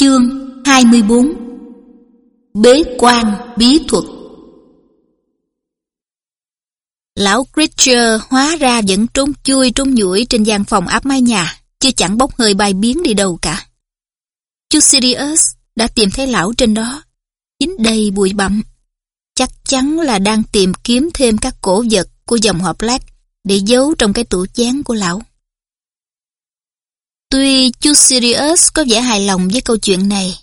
Chương 24 Bế quan bí thuật Lão Creature hóa ra vẫn trốn chui trốn nhủi trên gian phòng áp mái nhà, chứ chẳng bốc hơi bay biến đi đâu cả. Chú Sirius đã tìm thấy lão trên đó, chính đầy bụi bặm. Chắc chắn là đang tìm kiếm thêm các cổ vật của dòng họ Black để giấu trong cái tủ chén của lão. Tuy chú Sirius có vẻ hài lòng với câu chuyện này,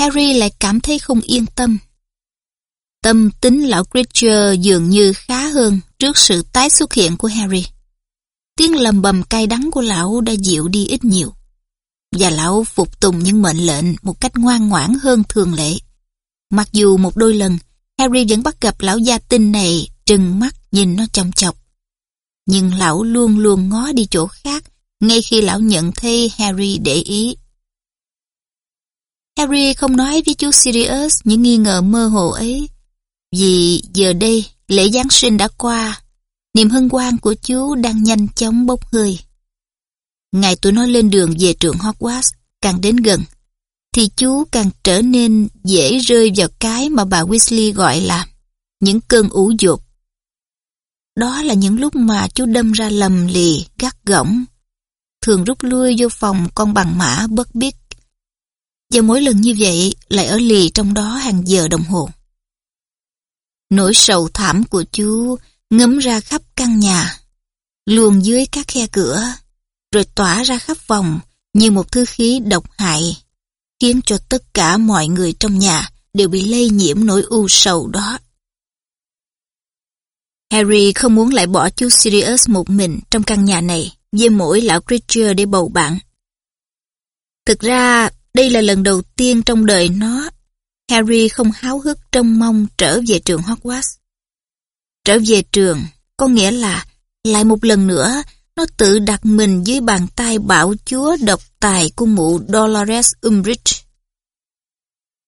Harry lại cảm thấy không yên tâm. Tâm tính lão Creature dường như khá hơn trước sự tái xuất hiện của Harry. Tiếng lầm bầm cay đắng của lão đã dịu đi ít nhiều. Và lão phục tùng những mệnh lệnh một cách ngoan ngoãn hơn thường lệ. Mặc dù một đôi lần, Harry vẫn bắt gặp lão gia tinh này trừng mắt nhìn nó chòng chọc. Nhưng lão luôn luôn ngó đi chỗ khác ngay khi lão nhận thấy Harry để ý. Harry không nói với chú Sirius những nghi ngờ mơ hồ ấy, vì giờ đây lễ Giáng sinh đã qua, niềm hân hoan của chú đang nhanh chóng bốc hơi. Ngày tụi nó lên đường về trường Hogwarts càng đến gần, thì chú càng trở nên dễ rơi vào cái mà bà Weasley gọi là những cơn ủ dột. Đó là những lúc mà chú đâm ra lầm lì, gắt gỏng, thường rút lui vô phòng con bằng mã bất biết. Và mỗi lần như vậy lại ở lì trong đó hàng giờ đồng hồ. Nỗi sầu thảm của chú ngấm ra khắp căn nhà, luồn dưới các khe cửa, rồi tỏa ra khắp phòng như một thứ khí độc hại, khiến cho tất cả mọi người trong nhà đều bị lây nhiễm nỗi u sầu đó. Harry không muốn lại bỏ chú Sirius một mình trong căn nhà này với mỗi lão Creature để bầu bạn. Thực ra, đây là lần đầu tiên trong đời nó, Harry không háo hức trông mong trở về trường Hogwarts. Trở về trường, có nghĩa là lại một lần nữa nó tự đặt mình dưới bàn tay bảo chúa độc tài của mụ Dolores Umbridge.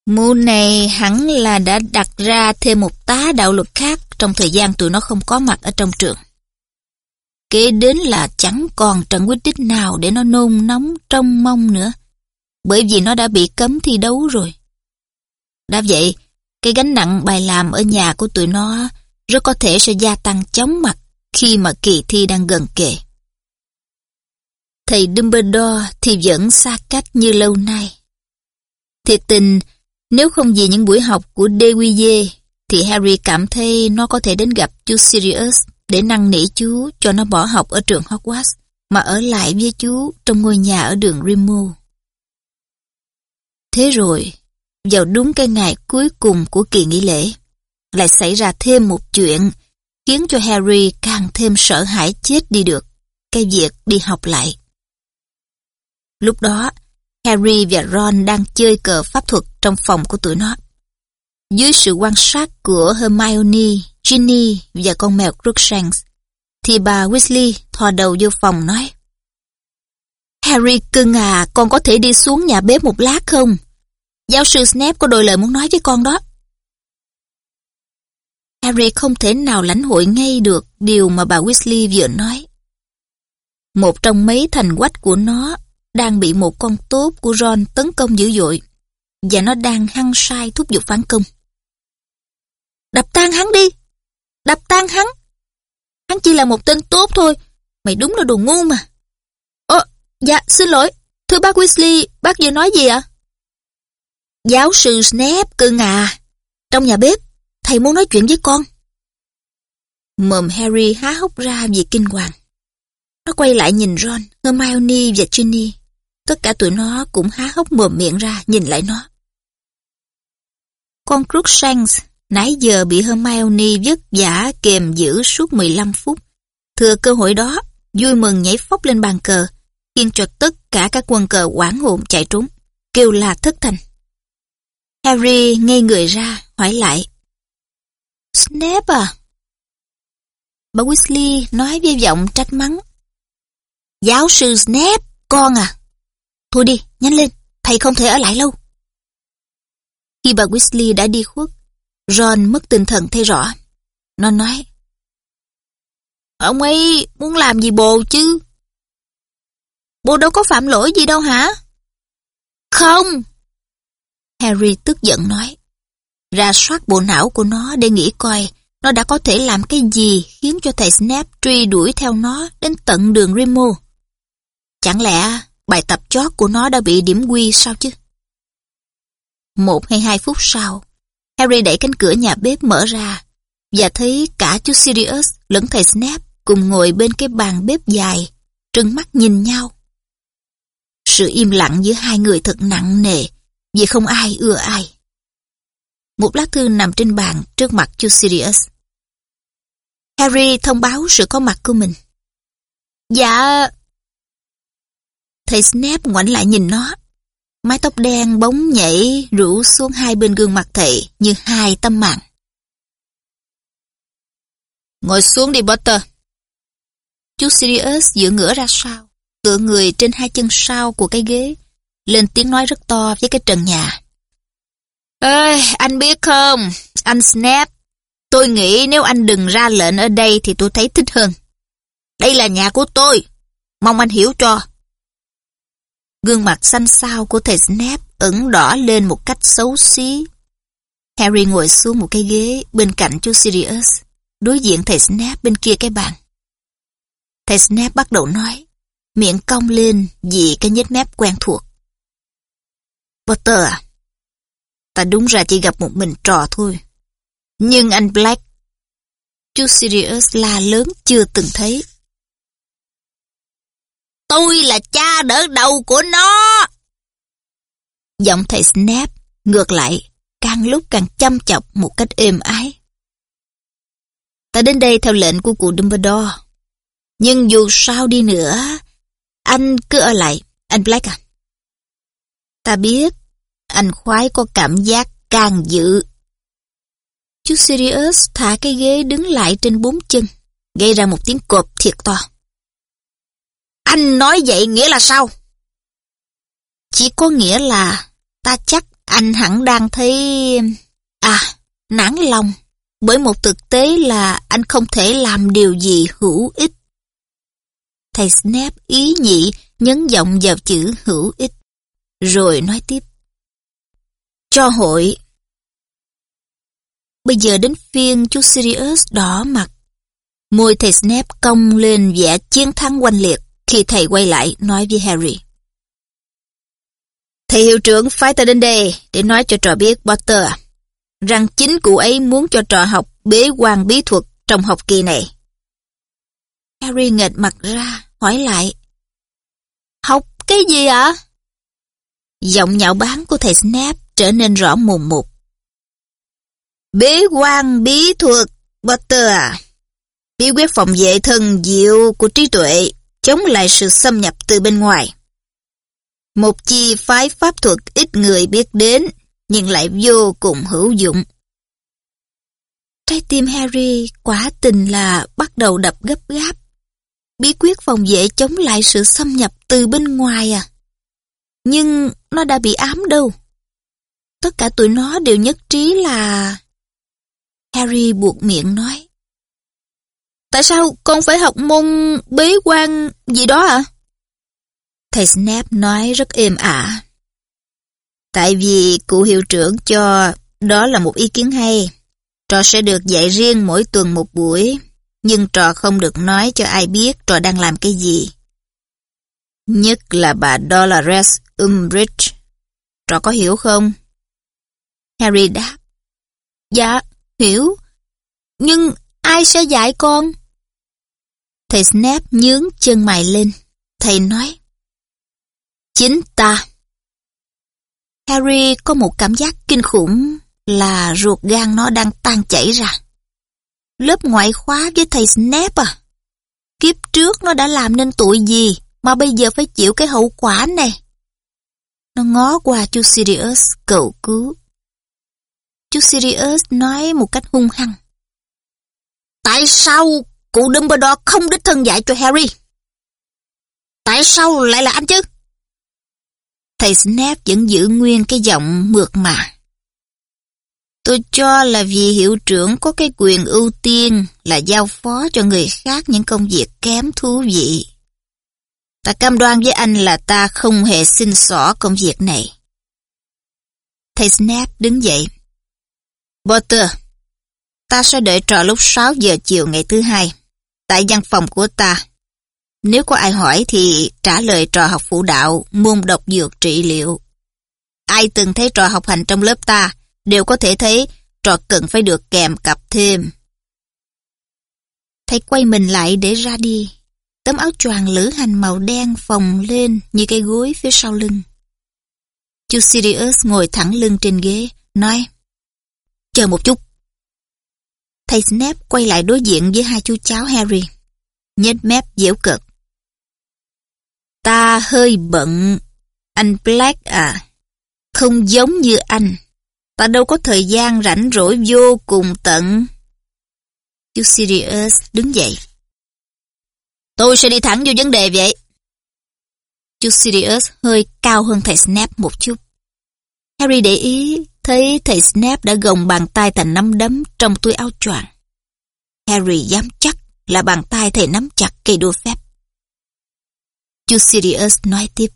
Mụ này hẳn là đã đặt ra thêm một tá đạo luật khác trong thời gian tụi nó không có mặt ở trong trường. Kế đến là chẳng còn trận quyết đích nào để nó nôn nóng trong mong nữa. Bởi vì nó đã bị cấm thi đấu rồi. Đã vậy, cái gánh nặng bài làm ở nhà của tụi nó rất có thể sẽ gia tăng chóng mặt khi mà kỳ thi đang gần kề. Thầy Dumbledore thì vẫn xa cách như lâu nay. Thiệt tình, nếu không vì những buổi học của DWJ, thì Harry cảm thấy nó có thể đến gặp chú Sirius để năn nỉ chú cho nó bỏ học ở trường Hogwarts mà ở lại với chú trong ngôi nhà ở đường Rimmel. Thế rồi, vào đúng cái ngày cuối cùng của kỳ nghỉ lễ, lại xảy ra thêm một chuyện khiến cho Harry càng thêm sợ hãi chết đi được, cái việc đi học lại. Lúc đó, Harry và Ron đang chơi cờ pháp thuật trong phòng của tụi nó. Dưới sự quan sát của Hermione, Ginny và con mèo Crookshanks, thì bà Weasley thò đầu vô phòng nói Harry cưng à, con có thể đi xuống nhà bếp một lát không? Giáo sư Snape có đôi lời muốn nói với con đó. Harry không thể nào lãnh hội ngay được điều mà bà Weasley vừa nói. Một trong mấy thành quách của nó đang bị một con tốt của Ron tấn công dữ dội và nó đang hăng sai thúc giục phản công. Đập tan hắn đi! Đập tan hắn! Hắn chỉ là một tên tốt thôi. Mày đúng là đồ ngu mà. Ồ, dạ, xin lỗi. Thưa bác Weasley, bác vừa nói gì ạ? Giáo sư Snape cưng à. Trong nhà bếp, thầy muốn nói chuyện với con. Mồm Harry há hốc ra vì kinh hoàng. Nó quay lại nhìn Ron, Hermione và Ginny. Tất cả tụi nó cũng há hốc mồm miệng ra nhìn lại nó. Con Crookshanks nãy giờ bị Hermione vất vả kèm giữ suốt 15 phút. Thừa cơ hội đó, vui mừng nhảy phóc lên bàn cờ, khiến cho tất cả các quân cờ quảng hồn chạy trốn, kêu là thất thành. Harry ngây người ra, hỏi lại. Snape à? Bà Weasley nói với giọng trách mắng. Giáo sư Snape, con à? Thôi đi, nhanh lên, thầy không thể ở lại lâu. Khi bà Weasley đã đi khuất, Ron mất tinh thần thấy rõ. Nó nói, Ông ấy muốn làm gì bồ chứ? Bồ đâu có phạm lỗi gì đâu hả? Không, Harry tức giận nói. Ra soát bộ não của nó để nghĩ coi nó đã có thể làm cái gì khiến cho thầy Snape truy đuổi theo nó đến tận đường Remo. Chẳng lẽ bài tập chót của nó đã bị điểm quy sao chứ? Một hay hai phút sau, Harry đẩy cánh cửa nhà bếp mở ra và thấy cả chú Sirius lẫn thầy Snape cùng ngồi bên cái bàn bếp dài, trừng mắt nhìn nhau. Sự im lặng giữa hai người thật nặng nề vì không ai ưa ai. Một lá thư nằm trên bàn trước mặt chú Sirius. Harry thông báo sự có mặt của mình. Dạ... Thầy Snape ngoảnh lại nhìn nó. Mái tóc đen bóng nhảy rủ xuống hai bên gương mặt thị như hai tâm mạng. Ngồi xuống đi Potter. Chú Sirius dựa ngửa ra sau, tựa người trên hai chân sau của cái ghế, lên tiếng nói rất to với cái trần nhà. Ơi, anh biết không, anh Snape, tôi nghĩ nếu anh đừng ra lệnh ở đây thì tôi thấy thích hơn. Đây là nhà của tôi, mong anh hiểu cho. Gương mặt xanh xao của thầy Snape ửng đỏ lên một cách xấu xí. Harry ngồi xuống một cái ghế bên cạnh chú Sirius, đối diện thầy Snape bên kia cái bàn. Thầy Snape bắt đầu nói, miệng cong lên vì cái nhếch mép quen thuộc. Potter à, ta đúng ra chỉ gặp một mình trò thôi. Nhưng anh Black, chú Sirius la lớn chưa từng thấy. Tôi là cha đỡ đầu của nó. Giọng thầy snap ngược lại càng lúc càng chăm chọc một cách êm ái. Ta đến đây theo lệnh của cụ Dumbledore. Nhưng dù sao đi nữa, anh cứ ở lại, anh Black à. Ta biết, anh khoái có cảm giác càng dự. Chú Sirius thả cái ghế đứng lại trên bốn chân, gây ra một tiếng cộp thiệt to. Anh nói vậy nghĩa là sao? Chỉ có nghĩa là ta chắc anh hẳn đang thấy... À, nản lòng. Bởi một thực tế là anh không thể làm điều gì hữu ích. Thầy Snape ý nhị nhấn giọng vào chữ hữu ích. Rồi nói tiếp. Cho hội. Bây giờ đến phiên chú Sirius đỏ mặt. Môi thầy Snape cong lên vẻ chiến thắng oanh liệt khi thầy quay lại nói với Harry. Thầy hiệu trưởng phải ta đến đây để nói cho trò biết Potter à. rằng chính cụ ấy muốn cho trò học bế quan bí thuật trong học kỳ này. Harry nghệt mặt ra, hỏi lại. Học cái gì ạ? Giọng nhạo báng của thầy Snape trở nên rõ mồm một. Bế quan bí thuật, Potter à. Bí quyết phòng vệ thần diệu của trí tuệ chống lại sự xâm nhập từ bên ngoài. Một chi phái pháp thuật ít người biết đến, nhưng lại vô cùng hữu dụng. Trái tim Harry quả tình là bắt đầu đập gấp gáp. Bí quyết phòng vệ chống lại sự xâm nhập từ bên ngoài à. Nhưng nó đã bị ám đâu. Tất cả tụi nó đều nhất trí là... Harry buộc miệng nói. Tại sao con phải học môn bế quan gì đó ạ? À? Thầy Snap nói rất êm ả. Tại vì cụ hiệu trưởng cho đó là một ý kiến hay. Trò sẽ được dạy riêng mỗi tuần một buổi, nhưng trò không được nói cho ai biết trò đang làm cái gì. Nhất là bà Dolores Umbridge. Trò có hiểu không? Harry đáp. Dạ, hiểu. Nhưng ai sẽ dạy con? Thầy Snap nhướng chân mày lên. Thầy nói. Chính ta. Harry có một cảm giác kinh khủng là ruột gan nó đang tan chảy ra. Lớp ngoại khóa với thầy Snape à? Kiếp trước nó đã làm nên tội gì mà bây giờ phải chịu cái hậu quả này? Nó ngó qua chú Sirius, cầu cứu. Chú Sirius nói một cách hung hăng. Tại sao cụ Dumbledore không đích thân dạy cho Harry? Tại sao lại là anh chứ? Thầy Snape vẫn giữ nguyên cái giọng mượt mà. Tôi cho là vì hiệu trưởng có cái quyền ưu tiên là giao phó cho người khác những công việc kém thú vị. Ta cam đoan với anh là ta không hề xin xỏ công việc này. Thầy Snape đứng dậy. Potter, ta sẽ đợi trò lúc 6 giờ chiều ngày thứ hai, tại văn phòng của ta. Nếu có ai hỏi thì trả lời trò học phụ đạo, môn độc dược trị liệu. Ai từng thấy trò học hành trong lớp ta đều có thể thấy trò cần phải được kèm cặp thêm. Thầy quay mình lại để ra đi. Tấm áo choàng lữ hành màu đen phồng lên như cây gối phía sau lưng. Chú Sirius ngồi thẳng lưng trên ghế, nói Chờ một chút. Thầy Snape quay lại đối diện với hai chú cháu Harry. Nhếch mép dễu cợt. Ta hơi bận. Anh Black à. Không giống như anh. Ta đâu có thời gian rảnh rỗi vô cùng tận. Chú Sirius đứng dậy. Tôi sẽ đi thẳng vô vấn đề vậy. Chú Sirius hơi cao hơn thầy Snape một chút. Harry để ý thấy thầy Snape đã gồng bàn tay thành nắm đấm trong túi áo choàng. Harry dám chắc là bàn tay thầy nắm chặt cây đua phép. Chú Sirius nói tiếp.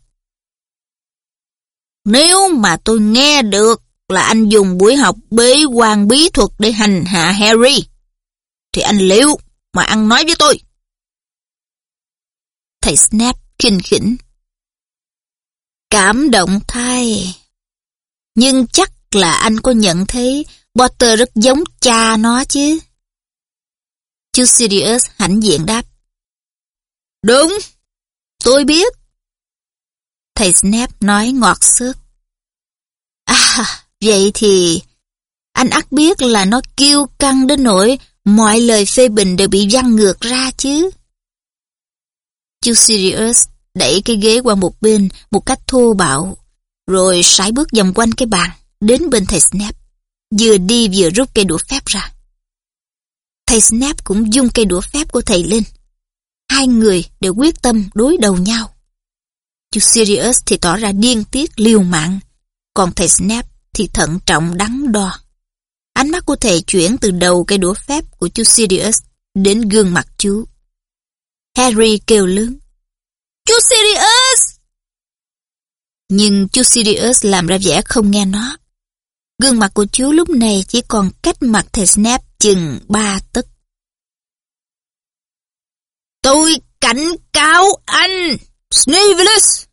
Nếu mà tôi nghe được là anh dùng buổi học bế quan bí thuật để hành hạ Harry, thì anh liệu mà ăn nói với tôi. Thầy Snap kinh khỉnh. Cảm động thay. Nhưng chắc là anh có nhận thấy Potter rất giống cha nó chứ. Chú Sirius hãnh diện đáp. Đúng, tôi biết. Thầy Snap nói ngọt xước. À, vậy thì anh ắt biết là nó kiêu căng đến nỗi mọi lời phê bình đều bị văng ngược ra chứ. Chú Sirius đẩy cái ghế qua một bên một cách thô bạo, rồi sải bước vòng quanh cái bàn, đến bên thầy Snap, vừa đi vừa rút cây đũa phép ra. Thầy Snap cũng dung cây đũa phép của thầy lên. Hai người đều quyết tâm đối đầu nhau. Chú Sirius thì tỏ ra điên tiết liều mạng, còn thầy Snap thì thận trọng đắn đo. Ánh mắt của thầy chuyển từ đầu cây đũa phép của chú Sirius đến gương mặt chú. Harry kêu lớn. Chú Sirius! Nhưng chú Sirius làm ra vẻ không nghe nó. Gương mặt của chú lúc này chỉ còn cách mặt thầy Snap chừng ba tấc. Tôi cảnh cáo anh, Snivellus.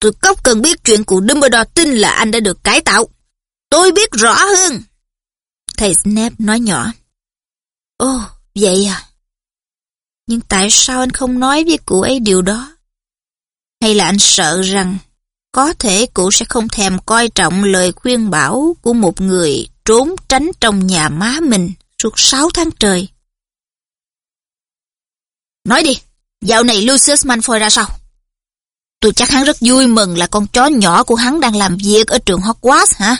Tôi có cần biết chuyện của Dumbledore tin là anh đã được cải tạo. Tôi biết rõ hơn. Thầy Snape nói nhỏ. Ồ, vậy à? Nhưng tại sao anh không nói với cụ ấy điều đó? Hay là anh sợ rằng có thể cụ sẽ không thèm coi trọng lời khuyên bảo của một người trốn tránh trong nhà má mình suốt 6 tháng trời? Nói đi, dạo này Lucius Malfoy ra sao? Tôi chắc hắn rất vui mừng là con chó nhỏ của hắn đang làm việc ở trường Hogwarts hả?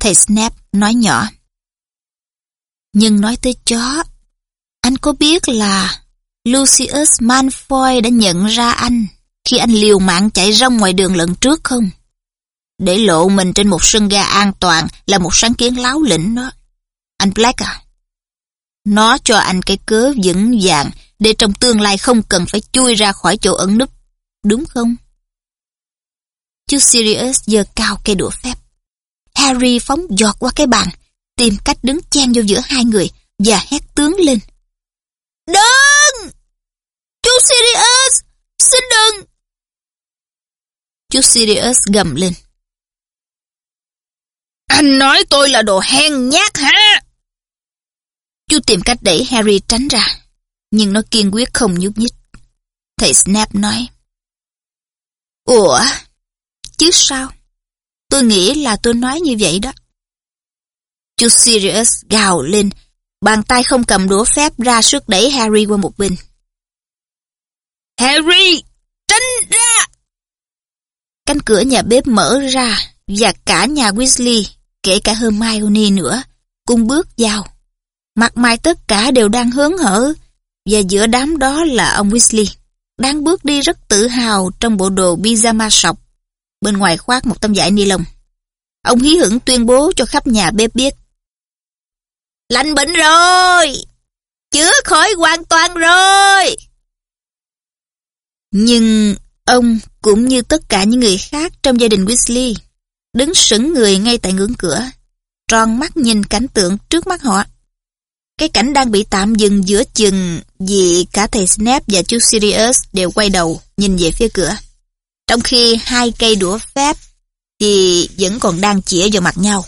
Thầy Snap nói nhỏ. Nhưng nói tới chó, anh có biết là Lucius Malfoy đã nhận ra anh khi anh liều mạng chạy ra ngoài đường lần trước không? Để lộ mình trên một sân ga an toàn là một sáng kiến láo lĩnh đó. Anh Black à? Nó cho anh cái cớ vững vàng để trong tương lai không cần phải chui ra khỏi chỗ ẩn núp, đúng không? Chú Sirius giơ cao cây đũa phép. Harry phóng giọt qua cái bàn, tìm cách đứng chen vô giữa hai người và hét tướng lên. Đừng! Chú Sirius! Xin đừng! Chú Sirius gầm lên. Anh nói tôi là đồ hèn nhát hả? Chú tìm cách đẩy Harry tránh ra, nhưng nó kiên quyết không nhúc nhích. Thầy Snap nói. Ủa? Chứ sao? Tôi nghĩ là tôi nói như vậy đó. Chú Sirius gào lên, bàn tay không cầm đũa phép ra sức đẩy Harry qua một bên. Harry! Cánh cửa nhà bếp mở ra và cả nhà Weasley, kể cả Hermione nữa, cùng bước vào. Mặt mày tất cả đều đang hớn hở và giữa đám đó là ông Weasley, đang bước đi rất tự hào trong bộ đồ pyjama sọc bên ngoài khoác một tấm vải ni lông. Ông hí hửng tuyên bố cho khắp nhà bếp biết. Lành bệnh rồi! Chữa khỏi hoàn toàn rồi! Nhưng ông cũng như tất cả những người khác trong gia đình Weasley đứng sững người ngay tại ngưỡng cửa, tròn mắt nhìn cảnh tượng trước mắt họ. Cái cảnh đang bị tạm dừng giữa chừng vì cả thầy Snap và chú Sirius đều quay đầu nhìn về phía cửa. Trong khi hai cây đũa phép thì vẫn còn đang chĩa vào mặt nhau.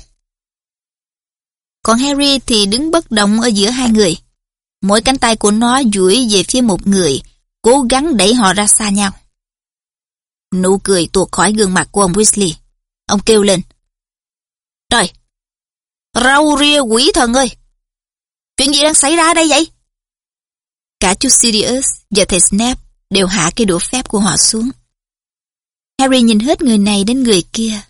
Còn Harry thì đứng bất động ở giữa hai người. Mỗi cánh tay của nó duỗi về phía một người, cố gắng đẩy họ ra xa nhau. Nụ cười tuột khỏi gương mặt của ông Weasley. Ông kêu lên. Trời! Rau ria quỷ thần ơi! Chuyện gì đang xảy ra đây vậy? Cả chú Sirius và thầy Snape đều hạ cái đũa phép của họ xuống. Harry nhìn hết người này đến người kia.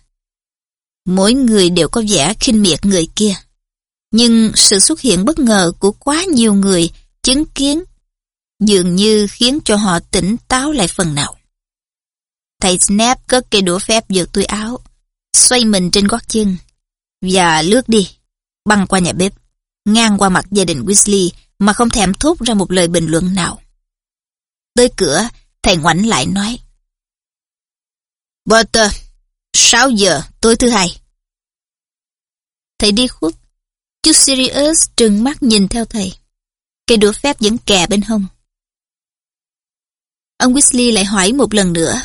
Mỗi người đều có vẻ khinh miệt người kia. Nhưng sự xuất hiện bất ngờ của quá nhiều người chứng kiến dường như khiến cho họ tỉnh táo lại phần nào. Thầy snap cất cây đũa phép vượt túi áo, xoay mình trên gót chân và lướt đi, băng qua nhà bếp, ngang qua mặt gia đình Weasley mà không thèm thốt ra một lời bình luận nào. Tới cửa, thầy ngoảnh lại nói. Potter, 6 ờ, giờ tối thứ hai. Thầy đi khuất. Chú Sirius trừng mắt nhìn theo thầy. Cây đũa phép vẫn kè bên hông. Ông Weasley lại hỏi một lần nữa.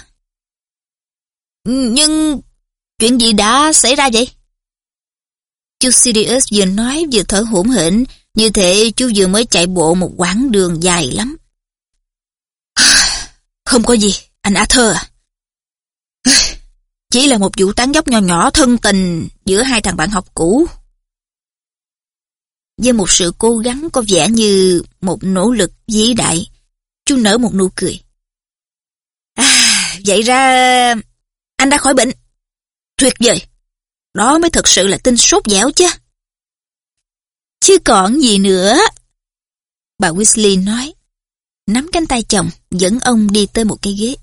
Nhưng chuyện gì đã xảy ra vậy? Chú Sirius vừa nói vừa thở hổn hển, như thể chú vừa mới chạy bộ một quãng đường dài lắm. À, không có gì, anh Arthur à. Chỉ là một vụ tán dốc nhỏ nhỏ thân tình giữa hai thằng bạn học cũ. Với một sự cố gắng có vẻ như một nỗ lực vĩ đại, chú nở một nụ cười. À, vậy ra anh đã khỏi bệnh. Tuyệt vời. Đó mới thật sự là tin sốt dẻo chứ. Chứ còn gì nữa. Bà Weasley nói, nắm cánh tay chồng, dẫn ông đi tới một cái ghế.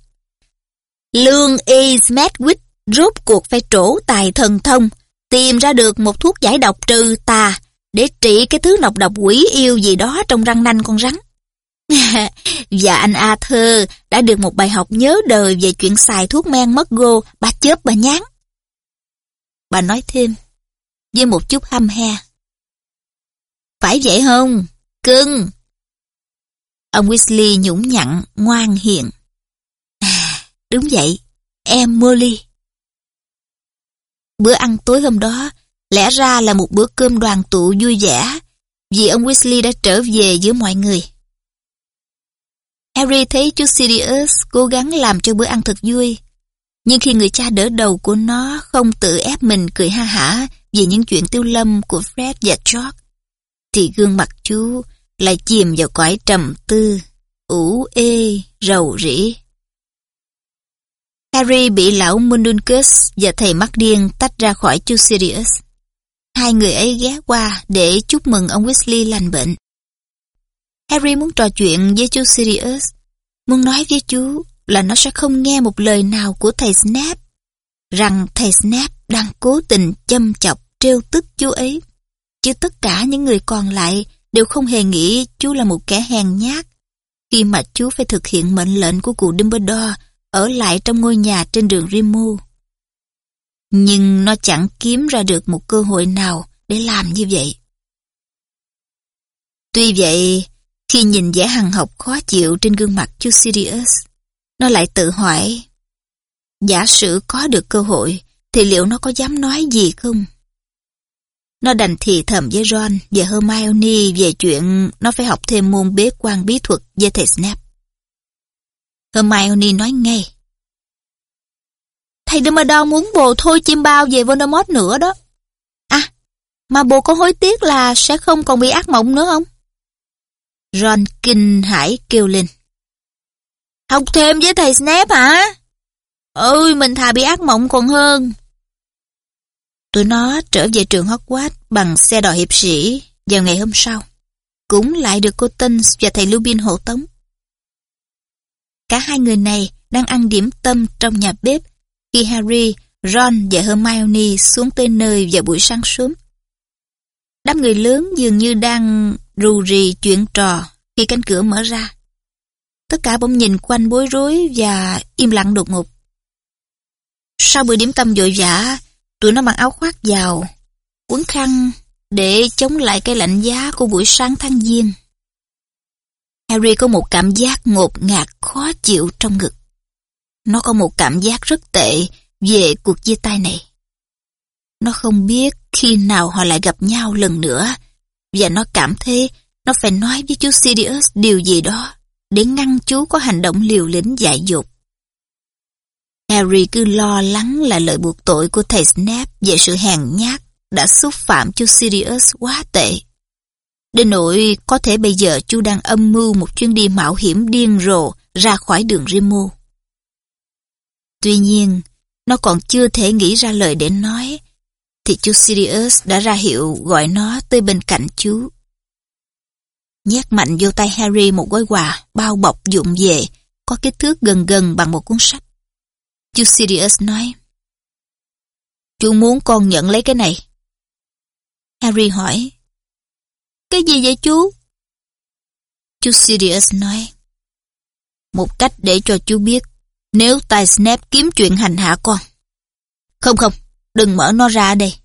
Lương E. Smedwick rốt cuộc phải trổ tài thần thông, tìm ra được một thuốc giải độc trừ tà để trị cái thứ nọc độc quỷ yêu gì đó trong răng nanh con rắn và dạ anh Arthur đã được một bài học nhớ đời về chuyện xài thuốc men mất gô, bà chớp bà nhán. Bà nói thêm, với một chút hăm he. Phải vậy không, cưng? Ông Weasley nhũng nhặn, ngoan hiền. À, đúng vậy, em Molly. Bữa ăn tối hôm đó lẽ ra là một bữa cơm đoàn tụ vui vẻ vì ông Weasley đã trở về giữa mọi người. Harry thấy chú Sirius cố gắng làm cho bữa ăn thật vui. Nhưng khi người cha đỡ đầu của nó không tự ép mình cười ha hả vì những chuyện tiêu lâm của Fred và George, thì gương mặt chú lại chìm vào cõi trầm tư, ủ ê, rầu rĩ. Harry bị lão Mundungus và thầy mắt điên tách ra khỏi chú Sirius. Hai người ấy ghé qua để chúc mừng ông Weasley lành bệnh. Harry muốn trò chuyện với chú Sirius, muốn nói với chú là nó sẽ không nghe một lời nào của thầy Snape, rằng thầy Snape đang cố tình châm chọc trêu tức chú ấy, chứ tất cả những người còn lại đều không hề nghĩ chú là một kẻ hèn nhát, khi mà chú phải thực hiện mệnh lệnh của cụ Dumbledore ở lại trong ngôi nhà trên đường Rimu. Nhưng nó chẳng kiếm ra được một cơ hội nào để làm như vậy. Tuy vậy, khi nhìn vẻ hằng học khó chịu trên gương mặt chú Sirius, nó lại tự hỏi, giả sử có được cơ hội, thì liệu nó có dám nói gì không? Nó đành thì thầm với Ron và Hermione về chuyện nó phải học thêm môn bế quan bí thuật với thầy Snape. Hermione nói ngay. Thầy Dumbledore muốn bồ thôi chim bao về Voldemort nữa đó. À, mà bồ có hối tiếc là sẽ không còn bị ác mộng nữa không? Ron kinh hãi kêu lên. Học thêm với thầy Snape hả? Ôi, mình thà bị ác mộng còn hơn. Tụi nó trở về trường Hogwarts bằng xe đò hiệp sĩ vào ngày hôm sau. Cũng lại được cô Tinh và thầy Lupin hộ tống. Cả hai người này đang ăn điểm tâm trong nhà bếp khi Harry, Ron và Hermione xuống tới nơi vào buổi sáng sớm. Đám người lớn dường như đang rù rì chuyện trò khi cánh cửa mở ra. Tất cả bỗng nhìn quanh bối rối và im lặng đột ngột. Sau bữa điểm tâm vội vã, Tụi nó mặc áo khoác vào, quấn khăn để chống lại cái lạnh giá của buổi sáng tháng giêng. Harry có một cảm giác ngột ngạt khó chịu trong ngực. Nó có một cảm giác rất tệ về cuộc chia tay này. Nó không biết khi nào họ lại gặp nhau lần nữa và nó cảm thấy nó phải nói với chú Sirius điều gì đó để ngăn chú có hành động liều lĩnh dại dột. Harry cứ lo lắng là lời buộc tội của thầy Snape về sự hèn nhát đã xúc phạm chú Sirius quá tệ. Đến nỗi có thể bây giờ chú đang âm mưu một chuyến đi mạo hiểm điên rồ ra khỏi đường Rimo. Tuy nhiên, nó còn chưa thể nghĩ ra lời để nói, thì chú Sirius đã ra hiệu gọi nó tới bên cạnh chú. Nhét mạnh vô tay Harry một gói quà bao bọc dụng về, có kích thước gần gần bằng một cuốn sách. Chú Sirius nói, Chú muốn con nhận lấy cái này. Harry hỏi, Cái gì vậy chú? Chú Sirius nói, Một cách để cho chú biết nếu tài Snape kiếm chuyện hành hạ con. Không không, đừng mở nó ra đây.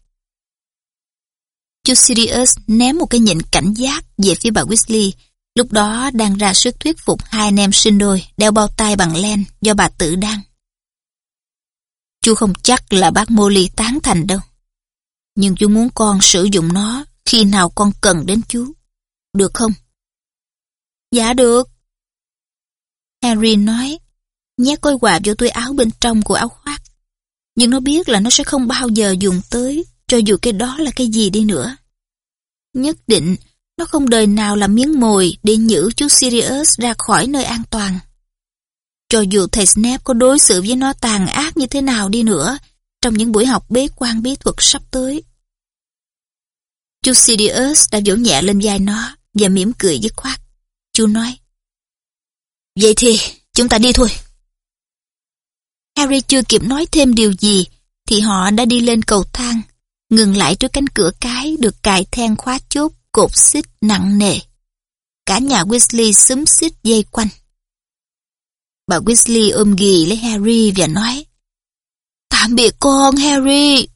Chú Sirius ném một cái nhìn cảnh giác về phía bà Weasley, lúc đó đang ra sức thuyết phục hai anh em sinh đôi đeo bao tay bằng len do bà tự đăng. Chú không chắc là bác Molly tán thành đâu. Nhưng chú muốn con sử dụng nó khi nào con cần đến chú. Được không? Dạ được. Harry nói, nhét gói quà vô túi áo bên trong của áo. Nhưng nó biết là nó sẽ không bao giờ dùng tới, cho dù cái đó là cái gì đi nữa. Nhất định, nó không đời nào làm miếng mồi để nhử chú Sirius ra khỏi nơi an toàn. Cho dù thầy Snape có đối xử với nó tàn ác như thế nào đi nữa, trong những buổi học bế quan bí thuật sắp tới. Chú Sirius đã vỗ nhẹ lên vai nó và mỉm cười dứt khoát. Chú nói, Vậy thì, chúng ta đi thôi. Harry chưa kịp nói thêm điều gì, thì họ đã đi lên cầu thang, ngừng lại trước cánh cửa cái được cài then khóa chốt, cột xích nặng nề. Cả nhà Weasley xúm xít dây quanh. Bà Weasley ôm ghì lấy Harry và nói Tạm biệt con, Harry.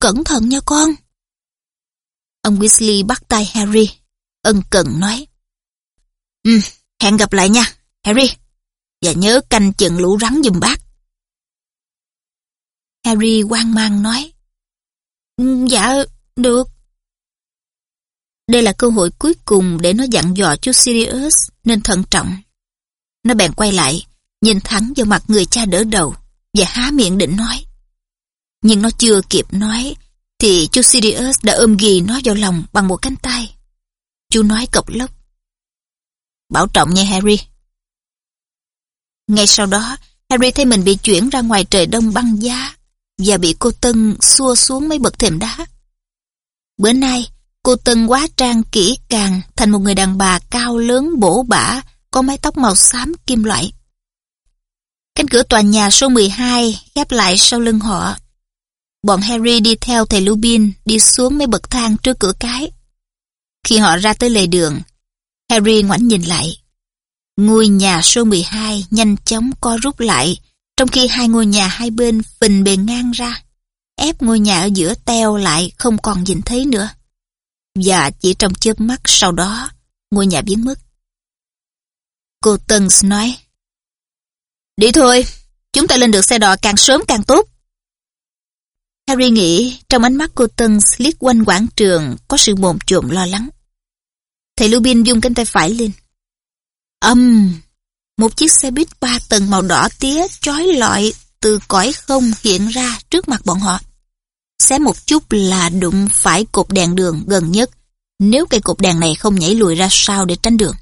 Cẩn thận nha con. Ông Weasley bắt tay Harry, ân cần nói Ừ, hẹn gặp lại nha, Harry. Và nhớ canh chừng lũ rắn giùm bác. Harry hoang mang nói. Ừ, dạ, được. Đây là cơ hội cuối cùng để nó dặn dò chú Sirius nên thận trọng. Nó bèn quay lại, nhìn thẳng vào mặt người cha đỡ đầu và há miệng định nói. Nhưng nó chưa kịp nói thì chú Sirius đã ôm ghì nó vào lòng bằng một cánh tay. Chú nói cộc lốc. Bảo trọng nha Harry. Ngay sau đó, Harry thấy mình bị chuyển ra ngoài trời đông băng giá và bị cô Tân xua xuống mấy bậc thềm đá. Bữa nay, cô Tân quá trang kỹ càng thành một người đàn bà cao lớn bổ bả, có mái tóc màu xám kim loại. Cánh cửa tòa nhà số 12 khép lại sau lưng họ. Bọn Harry đi theo thầy Lupin đi xuống mấy bậc thang trước cửa cái. Khi họ ra tới lề đường, Harry ngoảnh nhìn lại. Ngôi nhà số 12 nhanh chóng co rút lại, trong khi hai ngôi nhà hai bên phình bề ngang ra, ép ngôi nhà ở giữa teo lại không còn nhìn thấy nữa. Và chỉ trong chớp mắt sau đó, ngôi nhà biến mất. Cô Tons nói, Đi thôi, chúng ta lên được xe đò càng sớm càng tốt. Harry nghĩ trong ánh mắt cô Tân liếc quanh quảng trường có sự bồn chồn lo lắng. Thầy Lubin dung cánh tay phải lên. Âm! Một chiếc xe buýt ba tầng màu đỏ tía chói lọi từ cõi không hiện ra trước mặt bọn họ. Xé một chút là đụng phải cột đèn đường gần nhất nếu cây cột đèn này không nhảy lùi ra sau để tránh đường.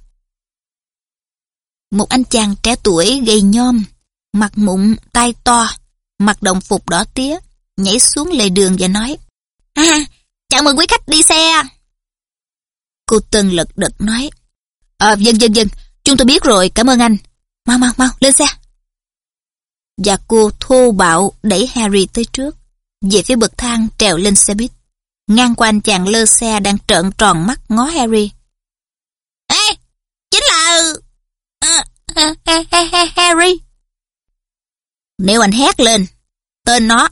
Một anh chàng trẻ tuổi gầy nhom, mặt mụn, tai to, mặc đồng phục đỏ tía, nhảy xuống lề đường và nói À, chào mừng quý khách đi xe. Cô Tân lật đật nói Ờ, dân dân dân, chúng tôi biết rồi, cảm ơn anh. Mau mau mau, lên xe. Và cô thô bạo đẩy Harry tới trước, về phía bậc thang trèo lên xe buýt. Ngang qua anh chàng lơ xe đang trợn tròn mắt ngó Harry. Ê, chính là... Ờ, ờ, ờ, Harry. Nếu anh hét lên, tên nó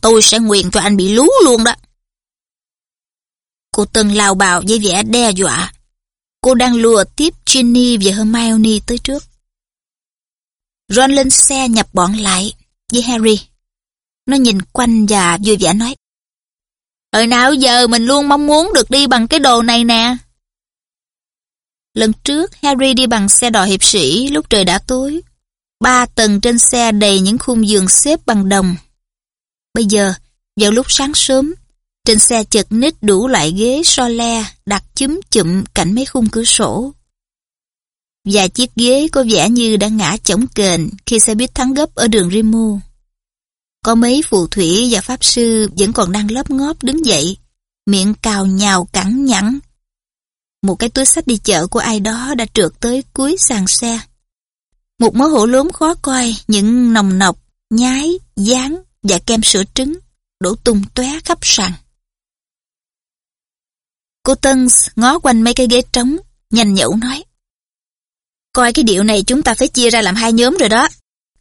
tôi sẽ nguyện cho anh bị lú luôn đó. Cô Tân lao bào với vẻ đe dọa. Cô đang lùa tiếp Ginny và Hermione tới trước. Ron lên xe nhập bọn lại với Harry. Nó nhìn quanh và vui vẻ nói. Hồi nào giờ mình luôn mong muốn được đi bằng cái đồ này nè. Lần trước Harry đi bằng xe đò hiệp sĩ lúc trời đã tối. Ba tầng trên xe đầy những khung giường xếp bằng đồng. Bây giờ, vào lúc sáng sớm, trên xe chật ních đủ loại ghế so le đặt chúm chụm cạnh mấy khung cửa sổ. Và chiếc ghế có vẻ như đã ngã chổng kềnh khi xe buýt thắng gấp ở đường Rimu. Có mấy phù thủy và pháp sư vẫn còn đang lóp ngóp đứng dậy, miệng cào nhào cẳng nhẳng. Một cái túi sách đi chợ của ai đó đã trượt tới cuối sàn xe. Một mớ hổ lốm khó coi, những nồng nọc, nhái, dán và kem sữa trứng đổ tung tóe khắp sàn. Cô Tân ngó quanh mấy cái ghế trống, nhanh nhẩu nói. Coi cái điệu này chúng ta phải chia ra làm hai nhóm rồi đó.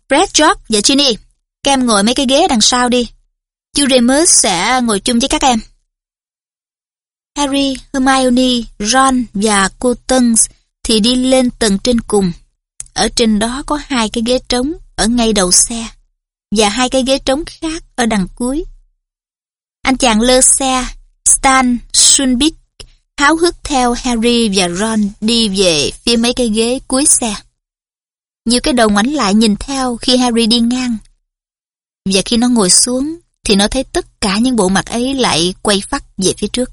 Fred, George và Ginny, các em ngồi mấy cái ghế đằng sau đi. Juremus sẽ ngồi chung với các em. Harry, Hermione, Ron và cô Tân thì đi lên tầng trên cùng. Ở trên đó có hai cái ghế trống ở ngay đầu xe và hai cái ghế trống khác ở đằng cuối. Anh chàng lơ xe, Stan Sunbik háo hức theo Harry và Ron đi về phía mấy cái ghế cuối xe. Nhiều cái đầu ngoảnh lại nhìn theo khi Harry đi ngang. Và khi nó ngồi xuống, thì nó thấy tất cả những bộ mặt ấy lại quay phát về phía trước.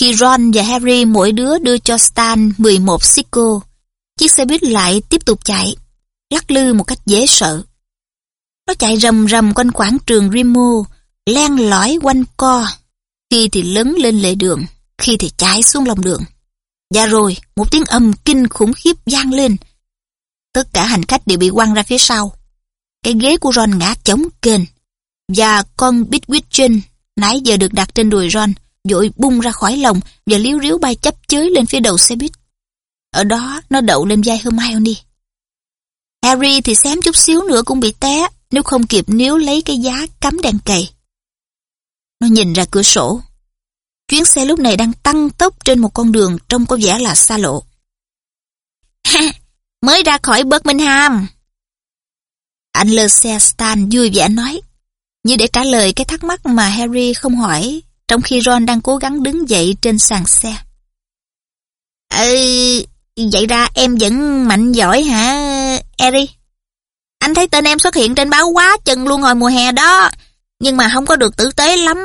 Khi Ron và Harry mỗi đứa đưa cho Stan 11 sico, chiếc xe buýt lại tiếp tục chạy, lắc lư một cách dễ sợ. Nó chạy rầm rầm quanh quảng trường Rimo, len lỏi quanh co, khi thì lấn lên lề đường, khi thì cháy xuống lòng đường. Và rồi, một tiếng âm kinh khủng khiếp vang lên. Tất cả hành khách đều bị quăng ra phía sau. Cái ghế của Ron ngã chống kênh. Và con Bitwitchen nãy giờ được đặt trên đùi Ron, dội bung ra khỏi lòng và liếu riếu bay chấp chới lên phía đầu xe buýt. Ở đó, nó đậu lên vai Hermione. Harry thì xém chút xíu nữa cũng bị té, nếu không kịp níu lấy cái giá cắm đèn cầy. Nó nhìn ra cửa sổ. Chuyến xe lúc này đang tăng tốc trên một con đường trông có vẻ là xa lộ. Ha! Mới ra khỏi Birmingham. Anh lơ xe Stan vui vẻ nói, như để trả lời cái thắc mắc mà Harry không hỏi, trong khi Ron đang cố gắng đứng dậy trên sàn xe. Ừ, vậy ra em vẫn mạnh giỏi hả, Harry? Anh thấy tên em xuất hiện trên báo quá chừng luôn hồi mùa hè đó, nhưng mà không có được tử tế lắm.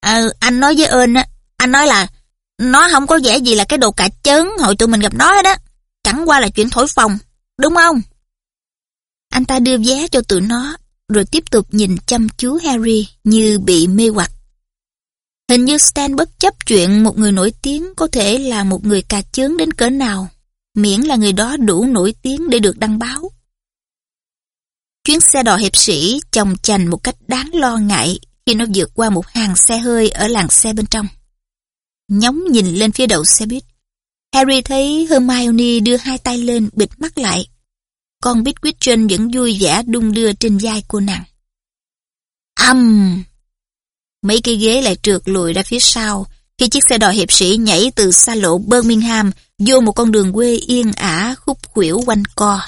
À, anh nói với ơn á, anh nói là nó không có vẻ gì là cái đồ cà chớn hồi tụi mình gặp nó đó. Chẳng qua là chuyện thổi phòng, đúng không? Anh ta đưa vé cho tụi nó, rồi tiếp tục nhìn chăm chú Harry như bị mê hoặc. Hình như Stan bất chấp chuyện một người nổi tiếng có thể là một người cà chướng đến cỡ nào, miễn là người đó đủ nổi tiếng để được đăng báo. Chuyến xe đò hiệp sĩ chồng chành một cách đáng lo ngại khi nó vượt qua một hàng xe hơi ở làng xe bên trong. Nhóng nhìn lên phía đầu xe buýt. Harry thấy Hermione đưa hai tay lên bịt mắt lại. Con Bitwitchen vẫn vui vẻ đung đưa trên vai cô nàng. Âm! Mấy cái ghế lại trượt lùi ra phía sau khi chiếc xe đò hiệp sĩ nhảy từ xa lộ Birmingham vô một con đường quê yên ả khúc khuỷu quanh co.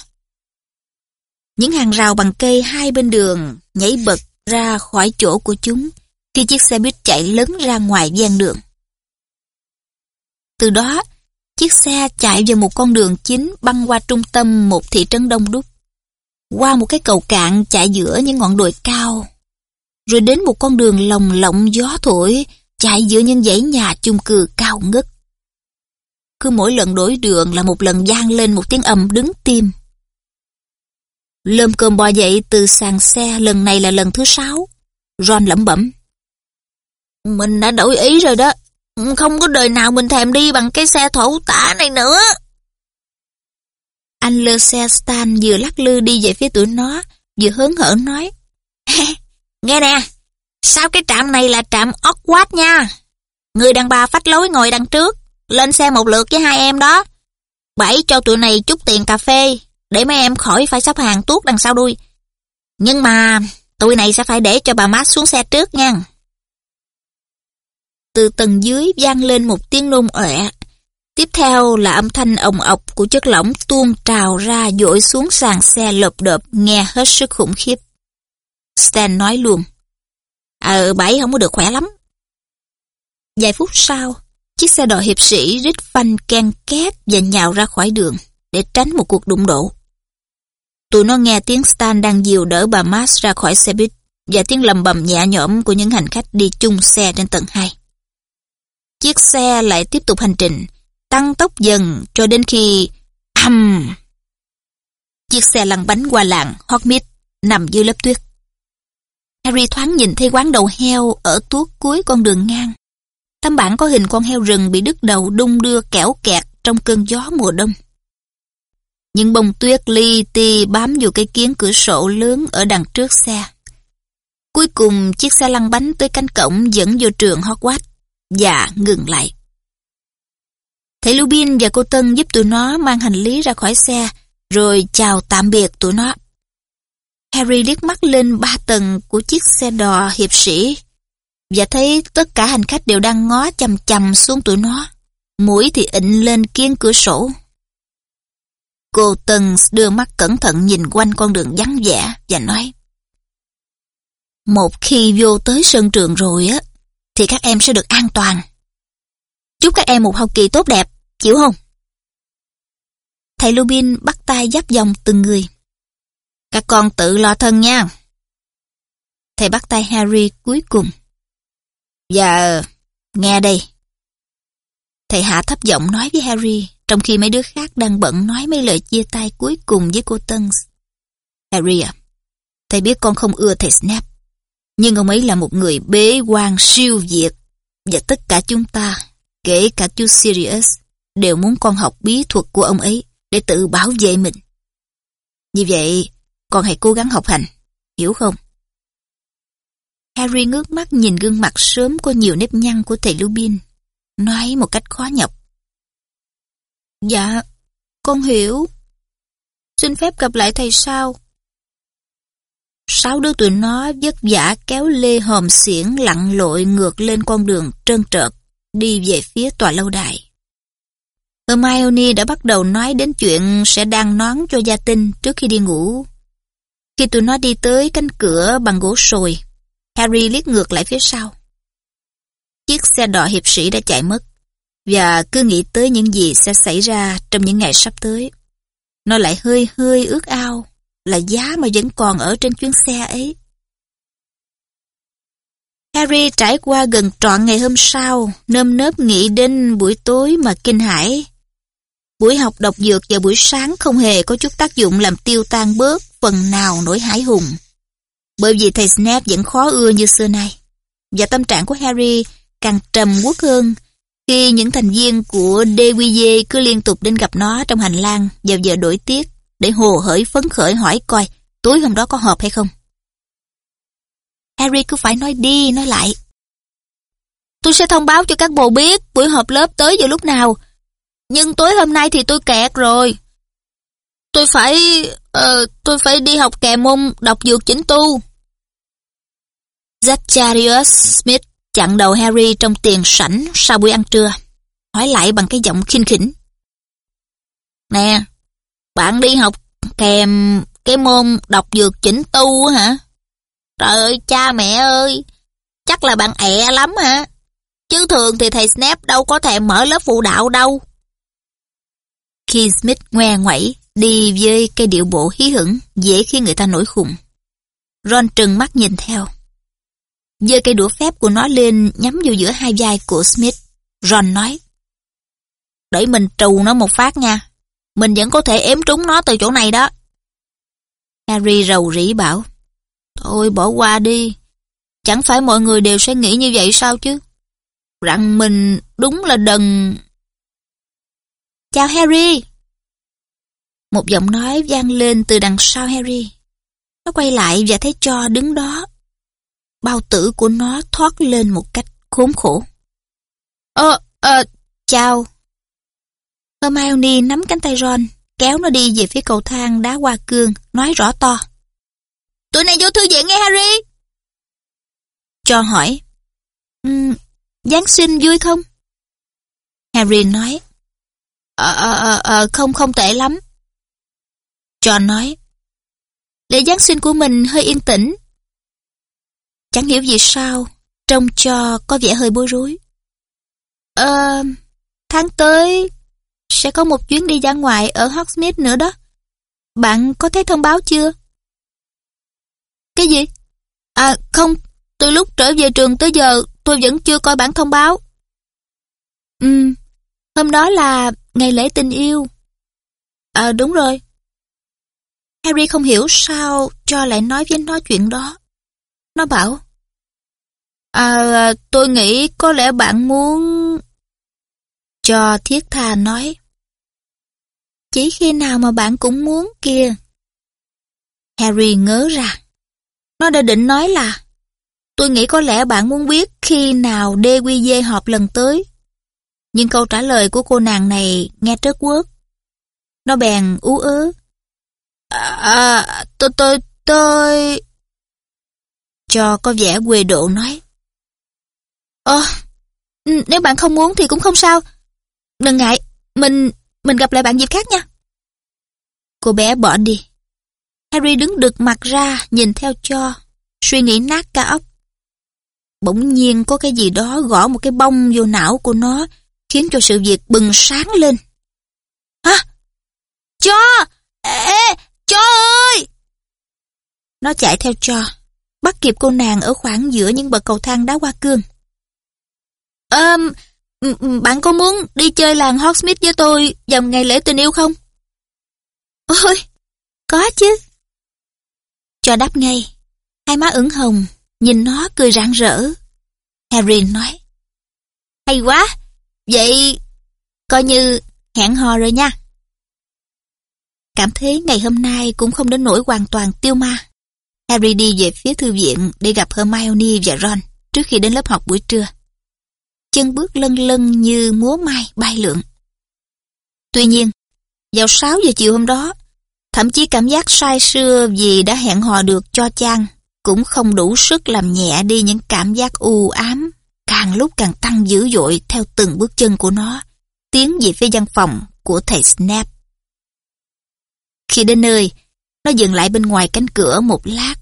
Những hàng rào bằng cây hai bên đường nhảy bật ra khỏi chỗ của chúng khi chiếc xe buýt chạy lớn ra ngoài gian đường. Từ đó, chiếc xe chạy vào một con đường chính băng qua trung tâm một thị trấn đông đúc. Qua một cái cầu cạn chạy giữa những ngọn đồi cao. Rồi đến một con đường lồng lộng gió thổi chạy giữa những dãy nhà chung cư cao ngất. Cứ mỗi lần đổi đường là một lần gian lên một tiếng ầm đứng tim. Lơm cơm bò dậy từ sàn xe lần này là lần thứ sáu. Ron lẩm bẩm. Mình đã đổi ý rồi đó. Không có đời nào mình thèm đi bằng cái xe thổ tả này nữa. Anh lơ xe Stan vừa lắc lư đi về phía tụi nó, vừa hớn hở nói. Nghe nè, sao cái trạm này là trạm Oxford nha. Người đàn bà phách lối ngồi đằng trước, lên xe một lượt với hai em đó. Bảy cho tụi này chút tiền cà phê, để mấy em khỏi phải sắp hàng tuốt đằng sau đuôi. Nhưng mà Tụi này sẽ phải để cho bà Mát xuống xe trước nha. Từ tầng dưới vang lên một tiếng nôn ọe. Tiếp theo là âm thanh ồng ọc của chất lỏng tuôn trào ra dội xuống sàn xe lợp đợp nghe hết sức khủng khiếp. Stan nói luôn. Ờ, bảy không có được khỏe lắm. Vài phút sau, chiếc xe đò hiệp sĩ rít phanh ken két và nhào ra khỏi đường để tránh một cuộc đụng độ. Tụi nó nghe tiếng Stan đang dìu đỡ bà Mars ra khỏi xe buýt và tiếng lầm bầm nhẹ nhõm của những hành khách đi chung xe trên tầng 2. Chiếc xe lại tiếp tục hành trình, tăng tốc dần cho đến khi... Âm! Chiếc xe lăn bánh qua làng Hogmead nằm dưới lớp tuyết. Harry thoáng nhìn thấy quán đầu heo ở tuốt cuối con đường ngang. Tấm bản có hình con heo rừng bị đứt đầu đung đưa kẻo kẹt trong cơn gió mùa đông. Những bông tuyết li ti bám vào cái kiến cửa sổ lớn ở đằng trước xe. Cuối cùng, chiếc xe lăn bánh tới cánh cổng dẫn vô trường Hogwarts và ngừng lại. Thầy Lubin và cô Tân giúp tụi nó mang hành lý ra khỏi xe, rồi chào tạm biệt tụi nó. Harry liếc mắt lên ba tầng của chiếc xe đò hiệp sĩ và thấy tất cả hành khách đều đang ngó chầm chầm xuống tụi nó. Mũi thì ịnh lên kiên cửa sổ. Cô Tân đưa mắt cẩn thận nhìn quanh con đường vắng vẻ và nói Một khi vô tới sân trường rồi á, thì các em sẽ được an toàn. Chúc các em một học kỳ tốt đẹp, chịu không? Thầy Lubin bắt tay dắt dòng từng người. Các con tự lo thân nha. Thầy bắt tay Harry cuối cùng. Dạ, nghe đây. Thầy hạ thấp giọng nói với Harry, trong khi mấy đứa khác đang bận nói mấy lời chia tay cuối cùng với cô Tân. Harry à, thầy biết con không ưa thầy snap nhưng ông ấy là một người bế quan siêu việt, và tất cả chúng ta, kể cả chú Sirius, đều muốn con học bí thuật của ông ấy để tự bảo vệ mình. Như vậy, con hãy cố gắng học hành, hiểu không? Harry ngước mắt nhìn gương mặt sớm có nhiều nếp nhăn của thầy Lupin, nói một cách khó nhọc. Dạ, con hiểu. Xin phép gặp lại thầy sau. Sáu đứa tụi nó vất vả kéo lê hòm xiển lặn lội ngược lên con đường trơn trợt, đi về phía tòa lâu đài. Hermione đã bắt đầu nói đến chuyện sẽ đang nón cho gia tinh trước khi đi ngủ. Khi tụi nó đi tới cánh cửa bằng gỗ sồi, Harry liếc ngược lại phía sau. Chiếc xe đỏ hiệp sĩ đã chạy mất, và cứ nghĩ tới những gì sẽ xảy ra trong những ngày sắp tới. Nó lại hơi hơi ước ao là giá mà vẫn còn ở trên chuyến xe ấy. Harry trải qua gần trọn ngày hôm sau, nơm nớp nghĩ đến buổi tối mà kinh hãi. Buổi học đọc dược vào buổi sáng không hề có chút tác dụng làm tiêu tan bớt phần nào nỗi hải hùng. Bởi vì thầy Snape vẫn khó ưa như xưa nay. Và tâm trạng của Harry càng trầm uất hơn khi những thành viên của DQG cứ liên tục đến gặp nó trong hành lang vào giờ đổi tiết để hồ hởi phấn khởi hỏi coi tối hôm đó có họp hay không. Harry cứ phải nói đi nói lại. Tôi sẽ thông báo cho các bồ biết buổi họp lớp tới vào lúc nào. Nhưng tối hôm nay thì tôi kẹt rồi. Tôi phải... Uh, tôi phải đi học kèm môn đọc dược chỉnh tu. Zacharias Smith chặn đầu Harry trong tiền sảnh sau buổi ăn trưa. Hỏi lại bằng cái giọng khinh khỉnh. Nè, bạn đi học kèm cái môn đọc dược chỉnh tu hả? Trời ơi, cha mẹ ơi, chắc là bạn ẹ lắm hả? Chứ thường thì thầy Snape đâu có thèm mở lớp phụ đạo đâu. Khi Smith ngoe ngoẩy, đi với cái điệu bộ hí hửng, dễ khiến người ta nổi khùng. Ron trừng mắt nhìn theo giơ cây đũa phép của nó lên, nhắm vào giữa hai vai của Smith. Ron nói. Để mình trù nó một phát nha. Mình vẫn có thể ếm trúng nó từ chỗ này đó. Harry rầu rĩ bảo. Thôi bỏ qua đi. Chẳng phải mọi người đều sẽ nghĩ như vậy sao chứ? Rằng mình đúng là đần... Chào Harry! Một giọng nói vang lên từ đằng sau Harry. Nó quay lại và thấy Cho đứng đó bao tử của nó thoát lên một cách khốn khổ. Ơ, ờ, chào. Hermione nắm cánh tay Ron, kéo nó đi về phía cầu thang đá hoa cương, nói rõ to. tụi này vô thư viện nghe Harry. Cho hỏi, um, Giáng sinh vui không? Harry nói, ờ, ờ, ờ, ờ, không, không tệ lắm. John nói, lễ Giáng sinh của mình hơi yên tĩnh. Chẳng hiểu vì sao, trông cho có vẻ hơi bối rối. Ờ, tháng tới sẽ có một chuyến đi ra ngoài ở Hogsmeade nữa đó. Bạn có thấy thông báo chưa? Cái gì? À không, từ lúc trở về trường tới giờ tôi vẫn chưa coi bản thông báo. Ừ, hôm đó là ngày lễ tình yêu. À đúng rồi. Harry không hiểu sao cho lại nói với nó chuyện đó. Nó bảo, À tôi nghĩ có lẽ bạn muốn... Cho thiết tha nói, Chỉ khi nào mà bạn cũng muốn kia. Harry ngớ ra. Nó đã định nói là, Tôi nghĩ có lẽ bạn muốn biết khi nào DQG họp lần tới. Nhưng câu trả lời của cô nàng này nghe trớt quớt. Nó bèn ú ớ. À, à, tôi, tôi, tôi... Cho có vẻ quê độ nói. Ờ, nếu bạn không muốn thì cũng không sao. Đừng ngại, mình, mình gặp lại bạn dịp khác nha. Cô bé bỏ đi. Harry đứng đực mặt ra, nhìn theo cho, suy nghĩ nát cả óc. Bỗng nhiên có cái gì đó gõ một cái bông vô não của nó, khiến cho sự việc bừng sáng lên. Hả? Cho! Ê! Cho ơi! Nó chạy theo cho, bắt kịp cô nàng ở khoảng giữa những bậc cầu thang đá hoa cương. Um, bạn có muốn đi chơi làng Hogsmeade với tôi vào ngày lễ tình yêu không? Ôi, có chứ. Cho đáp ngay, hai má ửng hồng, nhìn nó cười rạng rỡ. Harry nói, hay quá, vậy coi như hẹn hò rồi nha. Cảm thấy ngày hôm nay cũng không đến nỗi hoàn toàn tiêu ma. Harry đi về phía thư viện để gặp Hermione và Ron trước khi đến lớp học buổi trưa. Chân bước lân lân như múa mai bay lượn. Tuy nhiên, vào 6 giờ chiều hôm đó, thậm chí cảm giác say sưa vì đã hẹn hò được cho Chang cũng không đủ sức làm nhẹ đi những cảm giác u ám, càng lúc càng tăng dữ dội theo từng bước chân của nó, tiến về phía văn phòng của thầy Snap. Khi đến nơi, nó dừng lại bên ngoài cánh cửa một lát,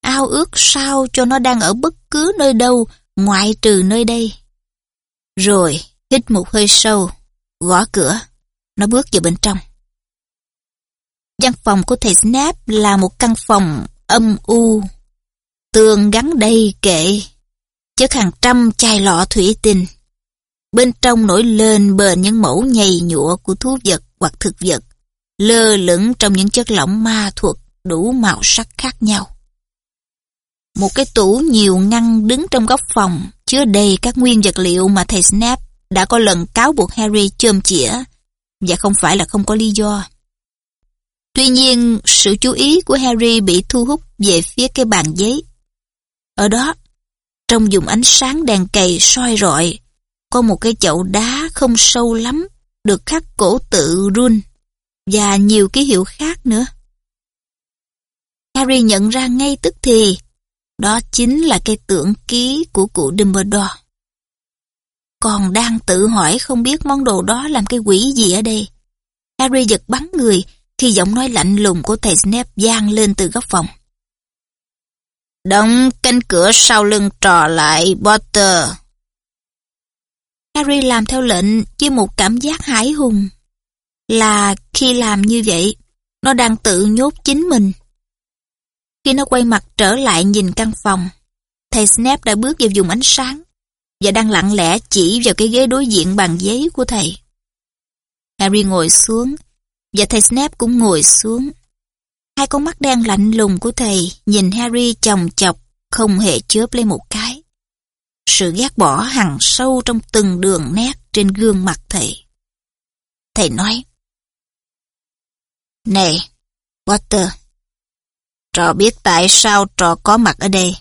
ao ước sao cho nó đang ở bất cứ nơi đâu ngoại trừ nơi đây. Rồi, hít một hơi sâu, gõ cửa, nó bước vào bên trong. Văn phòng của thầy Snap là một căn phòng âm u, tường gắn đầy kệ, chất hàng trăm chai lọ thủy tinh. Bên trong nổi lên bền những mẫu nhầy nhụa của thú vật hoặc thực vật, lơ lửng trong những chất lỏng ma thuật đủ màu sắc khác nhau. Một cái tủ nhiều ngăn đứng trong góc phòng, chứa đầy các nguyên vật liệu mà thầy Snap đã có lần cáo buộc Harry chôm chĩa, và không phải là không có lý do. Tuy nhiên, sự chú ý của Harry bị thu hút về phía cái bàn giấy. Ở đó, trong dùng ánh sáng đèn cầy soi rọi, có một cái chậu đá không sâu lắm, được khắc cổ tự run, và nhiều ký hiệu khác nữa. Harry nhận ra ngay tức thì, đó chính là cây tưởng ký của cụ Dumbledore. Còn đang tự hỏi không biết món đồ đó làm cái quỷ gì ở đây. Harry giật bắn người khi giọng nói lạnh lùng của thầy Snape vang lên từ góc phòng. Đóng cánh cửa sau lưng trò lại, Potter. Harry làm theo lệnh với một cảm giác hãi hùng. Là khi làm như vậy, nó đang tự nhốt chính mình. Khi nó quay mặt trở lại nhìn căn phòng, thầy Snape đã bước vào vùng ánh sáng và đang lặng lẽ chỉ vào cái ghế đối diện bàn giấy của thầy. Harry ngồi xuống và thầy Snape cũng ngồi xuống. Hai con mắt đen lạnh lùng của thầy nhìn Harry chồng chọc không hề chớp lên một cái. Sự ghét bỏ hằn sâu trong từng đường nét trên gương mặt thầy. Thầy nói, Này, Potter, trò biết tại sao trò có mặt ở đây.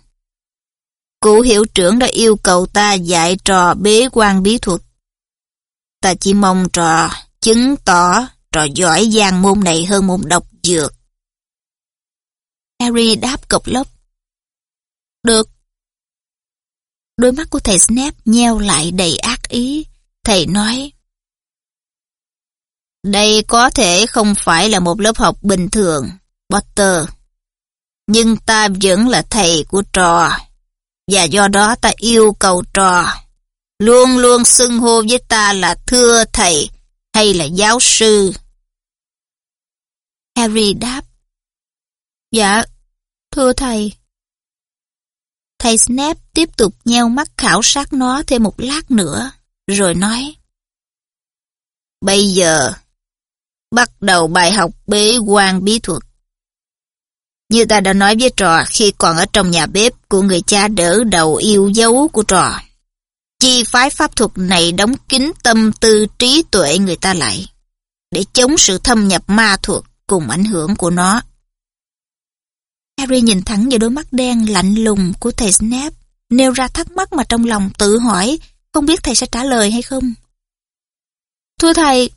Cụ hiệu trưởng đã yêu cầu ta dạy trò bế quan bí thuật. Ta chỉ mong trò chứng tỏ trò giỏi giang môn này hơn môn độc dược. Harry đáp cộc lốc. Được. Đôi mắt của thầy Snape nheo lại đầy ác ý. Thầy nói. Đây có thể không phải là một lớp học bình thường, Potter. Nhưng ta vẫn là thầy của trò. Và do đó ta yêu cầu trò. Luôn luôn xưng hô với ta là thưa thầy hay là giáo sư. Harry đáp. Dạ, thưa thầy. Thầy Snape tiếp tục nheo mắt khảo sát nó thêm một lát nữa, rồi nói. Bây giờ, bắt đầu bài học bế quan bí thuật. Như ta đã nói với trò khi còn ở trong nhà bếp của người cha đỡ đầu yêu dấu của trò. Chi phái pháp thuật này đóng kín tâm tư trí tuệ người ta lại, để chống sự thâm nhập ma thuật cùng ảnh hưởng của nó. Harry nhìn thẳng vào đôi mắt đen lạnh lùng của thầy Snape, nêu ra thắc mắc mà trong lòng tự hỏi không biết thầy sẽ trả lời hay không. Thưa thầy,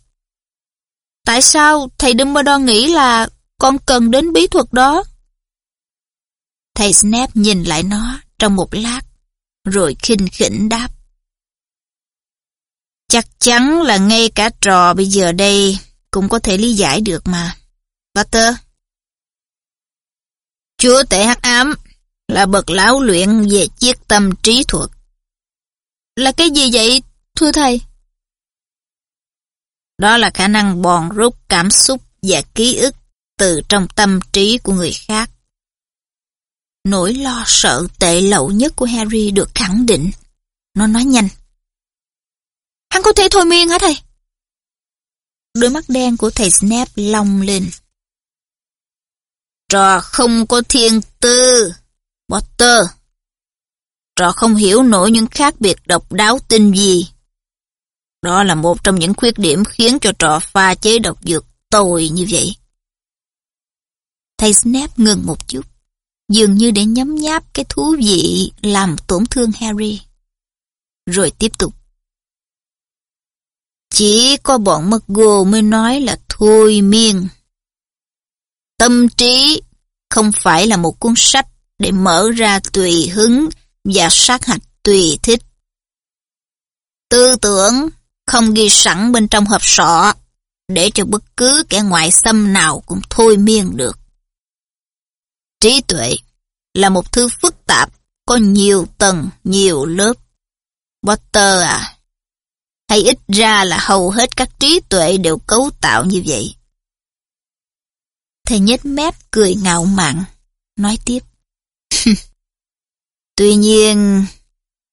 tại sao thầy Dumbledore nghĩ là con cần đến bí thuật đó? Thầy Snap nhìn lại nó trong một lát, rồi khinh khỉnh đáp. Chắc chắn là ngay cả trò bây giờ đây cũng có thể lý giải được mà. Potter. Chúa tể hắc ám là bậc lão luyện về chiếc tâm trí thuật. Là cái gì vậy, thưa thầy? Đó là khả năng bòn rút cảm xúc và ký ức từ trong tâm trí của người khác. Nỗi lo sợ tệ lậu nhất của Harry được khẳng định. Nó nói nhanh. Hắn có thể thôi miên hả thầy? Đôi mắt đen của thầy Snape long lên. Trò không có thiên tư, Potter. Trò không hiểu nổi những khác biệt độc đáo tinh gì. Đó là một trong những khuyết điểm khiến cho trò pha chế độc dược tồi như vậy. Thầy Snape ngừng một chút, dường như để nhấm nháp cái thú vị làm tổn thương Harry. Rồi tiếp tục. Chỉ có bọn McGo mới nói là thôi miên. Tâm trí không phải là một cuốn sách để mở ra tùy hứng và sát hạch tùy thích. Tư tưởng không ghi sẵn bên trong hộp sọ để cho bất cứ kẻ ngoại xâm nào cũng thôi miên được. Trí tuệ là một thứ phức tạp, có nhiều tầng, nhiều lớp. Potter à, hay ít ra là hầu hết các trí tuệ đều cấu tạo như vậy. Thầy nhếch mép cười ngạo mạn, nói tiếp. Tuy nhiên,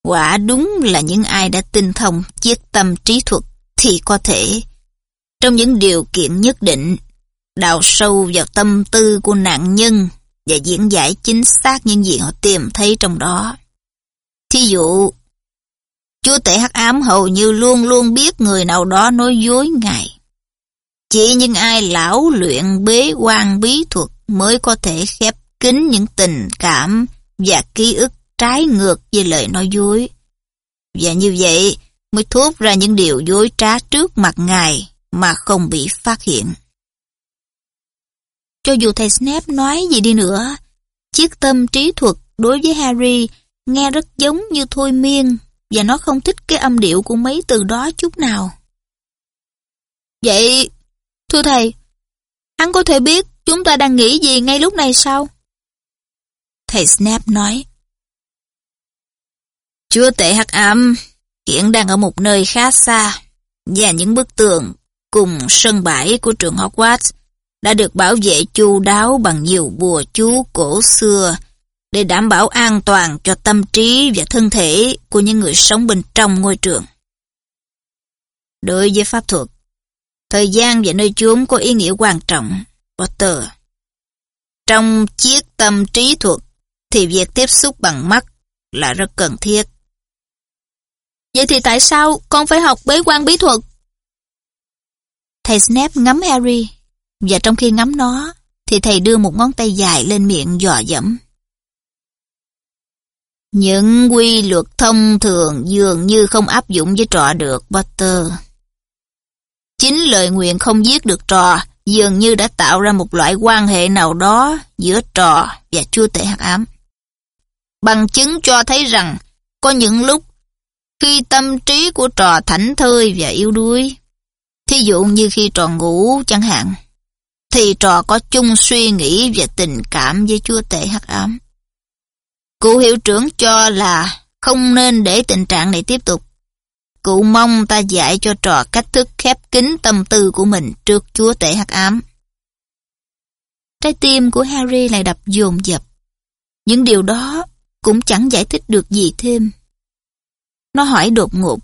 quả đúng là những ai đã tinh thông chiết tâm trí thuật thì có thể, trong những điều kiện nhất định, đào sâu vào tâm tư của nạn nhân và diễn giải chính xác những gì họ tìm thấy trong đó. Thí dụ, Chúa tể hắc ám hầu như luôn luôn biết người nào đó nói dối ngài. Chỉ những ai lão luyện bế quan bí thuật mới có thể khép kín những tình cảm và ký ức trái ngược với lời nói dối. Và như vậy mới thốt ra những điều dối trá trước mặt ngài mà không bị phát hiện. Cho dù thầy Snape nói gì đi nữa, chiếc tâm trí thuật đối với Harry nghe rất giống như thôi miên và nó không thích cái âm điệu của mấy từ đó chút nào. Vậy, thưa thầy, hắn có thể biết chúng ta đang nghĩ gì ngay lúc này sao? Thầy Snap nói. Chúa tệ hắc ám hiện đang ở một nơi khá xa và những bức tường cùng sân bãi của trường Hogwarts đã được bảo vệ chu đáo bằng nhiều bùa chú cổ xưa để đảm bảo an toàn cho tâm trí và thân thể của những người sống bên trong ngôi trường. Đối với pháp thuật, thời gian và nơi chốn có ý nghĩa quan trọng, Potter. Trong chiếc tâm trí thuật thì việc tiếp xúc bằng mắt là rất cần thiết. Vậy thì tại sao con phải học bế quan bí thuật? Thầy Snape ngắm Harry, và trong khi ngắm nó, thì thầy đưa một ngón tay dài lên miệng dò dẫm. Những quy luật thông thường dường như không áp dụng với trò được, Potter. Chính lời nguyện không giết được trò dường như đã tạo ra một loại quan hệ nào đó giữa trò và chúa tể hắc ám. Bằng chứng cho thấy rằng có những lúc khi tâm trí của trò thảnh thơi và yếu đuối, thí dụ như khi trò ngủ chẳng hạn, thì trò có chung suy nghĩ về tình cảm với chúa tể hắc ám. Cụ hiệu trưởng cho là không nên để tình trạng này tiếp tục. Cụ mong ta dạy cho trò cách thức khép kín tâm tư của mình trước chúa tể hắc ám. Trái tim của Harry lại đập dồn dập. Những điều đó cũng chẳng giải thích được gì thêm. Nó hỏi đột ngột.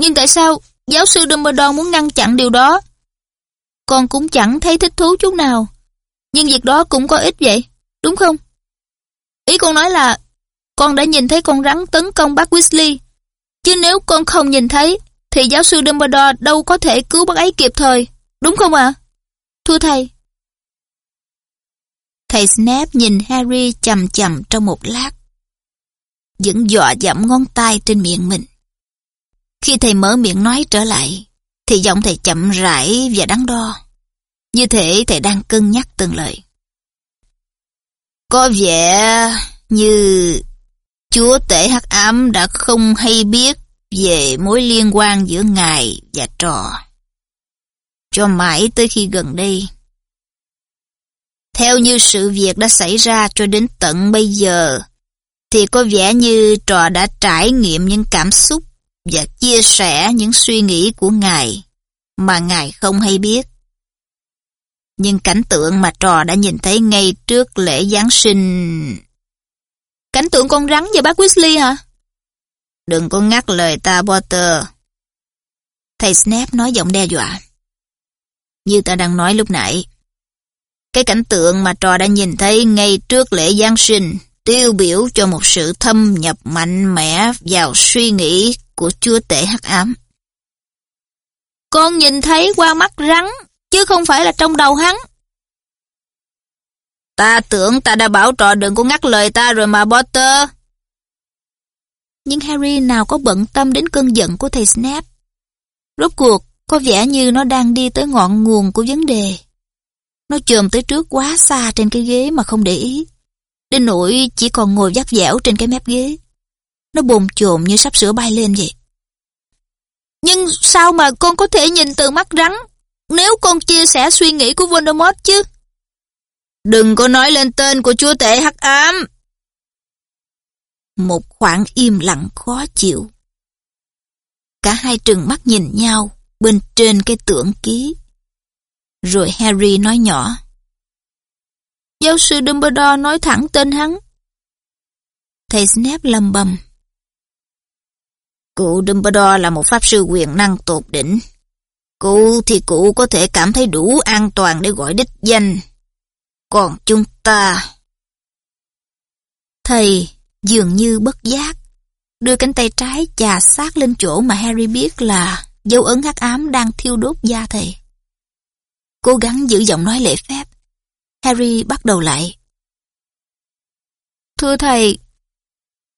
Nhưng tại sao giáo sư Dumbledore muốn ngăn chặn điều đó? Con cũng chẳng thấy thích thú chút nào. Nhưng việc đó cũng có ích vậy, đúng không? Ý con nói là con đã nhìn thấy con rắn tấn công bác Weasley. Chứ nếu con không nhìn thấy, thì giáo sư Dumbledore đâu có thể cứu bác ấy kịp thời, đúng không ạ? Thưa thầy. Thầy Snape nhìn Harry chầm chầm trong một lát. Vẫn dọa dẫm ngón tay trên miệng mình. Khi thầy mở miệng nói trở lại, thì giọng thầy chậm rãi và đắn đo. Như thể thầy đang cân nhắc từng lời. Có vẻ như chúa tể hắc ám đã không hay biết về mối liên quan giữa ngài và trò. Cho mãi tới khi gần đây. Theo như sự việc đã xảy ra cho đến tận bây giờ, thì có vẻ như trò đã trải nghiệm những cảm xúc và chia sẻ những suy nghĩ của ngài mà ngài không hay biết. Nhưng cảnh tượng mà trò đã nhìn thấy ngay trước lễ Giáng sinh... Cảnh tượng con rắn và bác Weasley hả? Đừng có ngắt lời ta, Potter. Thầy Snape nói giọng đe dọa. Như ta đang nói lúc nãy, cái cảnh tượng mà trò đã nhìn thấy ngay trước lễ Giáng sinh tiêu biểu cho một sự thâm nhập mạnh mẽ vào suy nghĩ của chúa tể hắc ám. Con nhìn thấy qua mắt rắn, chứ không phải là trong đầu hắn. Ta tưởng ta đã bảo trò đừng có ngắt lời ta rồi mà Potter. Nhưng Harry nào có bận tâm đến cơn giận của thầy Snape. Rốt cuộc, có vẻ như nó đang đi tới ngọn nguồn của vấn đề. Nó chồm tới trước quá xa trên cái ghế mà không để ý. Đến nỗi chỉ còn ngồi dắt dẻo trên cái mép ghế. Nó bồn chồn như sắp sửa bay lên vậy. Nhưng sao mà con có thể nhìn từ mắt rắn nếu con chia sẻ suy nghĩ của Voldemort chứ? Đừng có nói lên tên của chúa tể hắc ám. Một khoảng im lặng khó chịu. Cả hai trừng mắt nhìn nhau bên trên cái tượng ký. Rồi Harry nói nhỏ. Giáo sư Dumbledore nói thẳng tên hắn. Thầy Snape lầm bầm. Cụ Dumbledore là một pháp sư quyền năng tột đỉnh. Cụ thì cụ có thể cảm thấy đủ an toàn để gọi đích danh. Còn chúng ta... Thầy dường như bất giác, đưa cánh tay trái chà sát lên chỗ mà Harry biết là dấu ấn hắc ám đang thiêu đốt da thầy. Cố gắng giữ giọng nói lễ phép. Harry bắt đầu lại. Thưa thầy,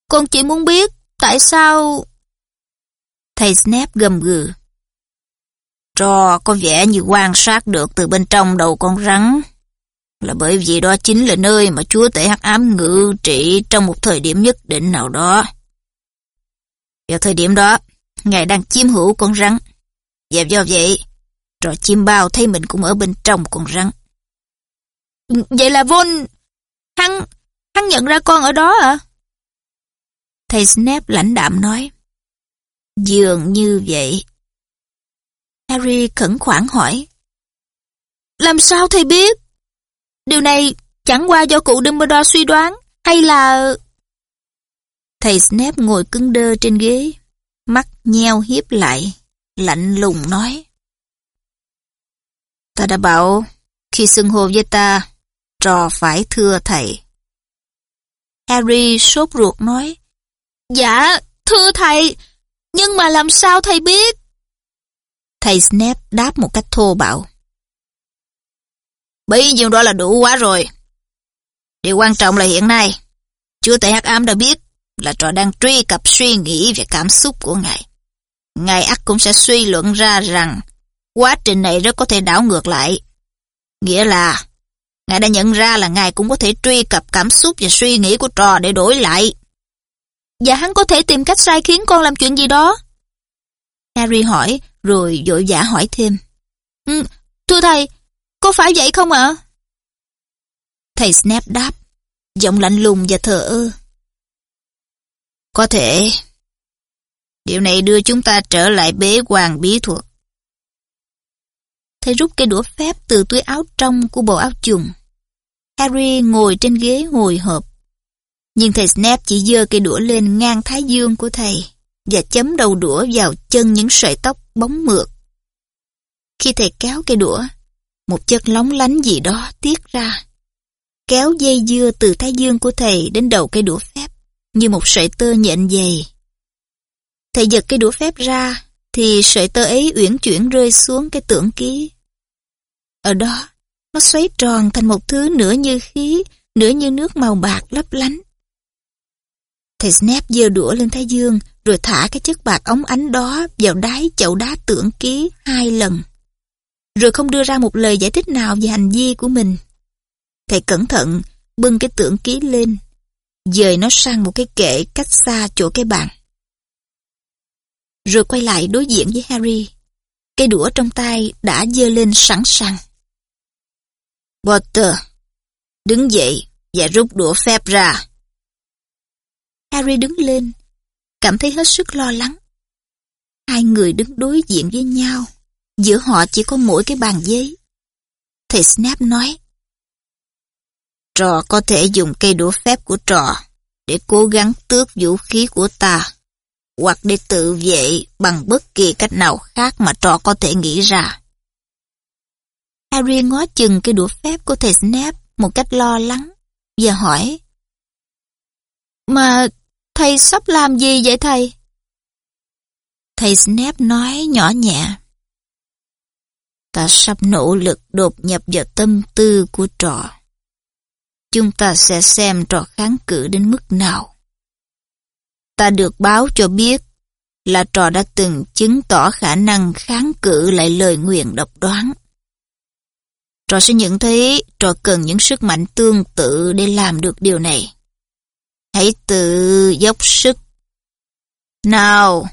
con chỉ muốn biết tại sao... Thầy Snape gầm gừ. Trò có vẻ như quan sát được từ bên trong đầu con rắn. Là bởi vì đó chính là nơi mà chúa tể hắc ám ngự trị trong một thời điểm nhất định nào đó. Vào thời điểm đó, ngài đang chiếm hữu con rắn. Và do vậy, trò chim bao thấy mình cũng ở bên trong con rắn. Vậy là Von... Hắn... Hắn nhận ra con ở đó à? Thầy Snape lãnh đạm nói. Dường như vậy. Harry khẩn khoản hỏi. Làm sao thầy biết? Điều này chẳng qua do cụ Dumbledore suy đoán, hay là... Thầy Snape ngồi cứng đơ trên ghế, mắt nheo hiếp lại, lạnh lùng nói. Ta đã bảo, khi xưng hô với ta, trò phải thưa thầy. Harry sốt ruột nói, Dạ, thưa thầy, nhưng mà làm sao thầy biết? Thầy Snape đáp một cách thô bạo. Bấy nhiêu đó là đủ quá rồi. Điều quan trọng là hiện nay, chúa tể hắc ám đã biết là trò đang truy cập suy nghĩ về cảm xúc của ngài. Ngài ắt cũng sẽ suy luận ra rằng Quá trình này rất có thể đảo ngược lại. Nghĩa là, ngài đã nhận ra là ngài cũng có thể truy cập cảm xúc và suy nghĩ của trò để đổi lại và hắn có thể tìm cách sai khiến con làm chuyện gì đó. Harry hỏi, rồi vội vã hỏi thêm. Ừ, thưa thầy, có phải vậy không ạ? Thầy Snape đáp, giọng lạnh lùng và thờ ơ. Có thể. Điều này đưa chúng ta trở lại bế quan bí thuật. Thầy rút cây đũa phép từ túi áo trong của bộ áo trùng. Harry ngồi trên ghế hồi hộp. Nhưng thầy snap chỉ dơ cây đũa lên ngang thái dương của thầy và chấm đầu đũa vào chân những sợi tóc bóng mượt. Khi thầy kéo cây đũa, một chất lóng lánh gì đó tiết ra. Kéo dây dưa từ thái dương của thầy đến đầu cây đũa phép, như một sợi tơ nhện dày. Thầy giật cây đũa phép ra, thì sợi tơ ấy uyển chuyển rơi xuống cái tưởng ký. Ở đó, nó xoáy tròn thành một thứ nửa như khí, nửa như nước màu bạc lấp lánh. Thầy Snape giơ đũa lên thái dương, rồi thả cái chất bạc ống ánh đó vào đáy chậu đá tưởng ký hai lần. Rồi không đưa ra một lời giải thích nào về hành vi của mình. Thầy cẩn thận bưng cái tưởng ký lên, dời nó sang một cái kệ cách xa chỗ cái bàn. Rồi quay lại đối diện với Harry. Cây đũa trong tay đã dơ lên sẵn sàng. Potter, đứng dậy và rút đũa phép ra. Harry đứng lên, cảm thấy hết sức lo lắng. Hai người đứng đối diện với nhau, giữa họ chỉ có mỗi cái bàn giấy. Thầy Snap nói, Trò có thể dùng cây đũa phép của trò để cố gắng tước vũ khí của ta, hoặc để tự vệ bằng bất kỳ cách nào khác mà trò có thể nghĩ ra. Harry ngó chừng cây đũa phép của thầy Snape một cách lo lắng và hỏi mà thầy sắp làm gì vậy thầy? Thầy Snap nói nhỏ nhẹ Ta sắp nỗ lực đột nhập vào tâm tư của trò. Chúng ta sẽ xem trò kháng cự đến mức nào. Ta được báo cho biết là trò đã từng chứng tỏ khả năng kháng cự lại lời nguyện độc đoán. Trò sẽ nhận thấy trò cần những sức mạnh tương tự để làm được điều này. Hãy tự dốc sức. Nào!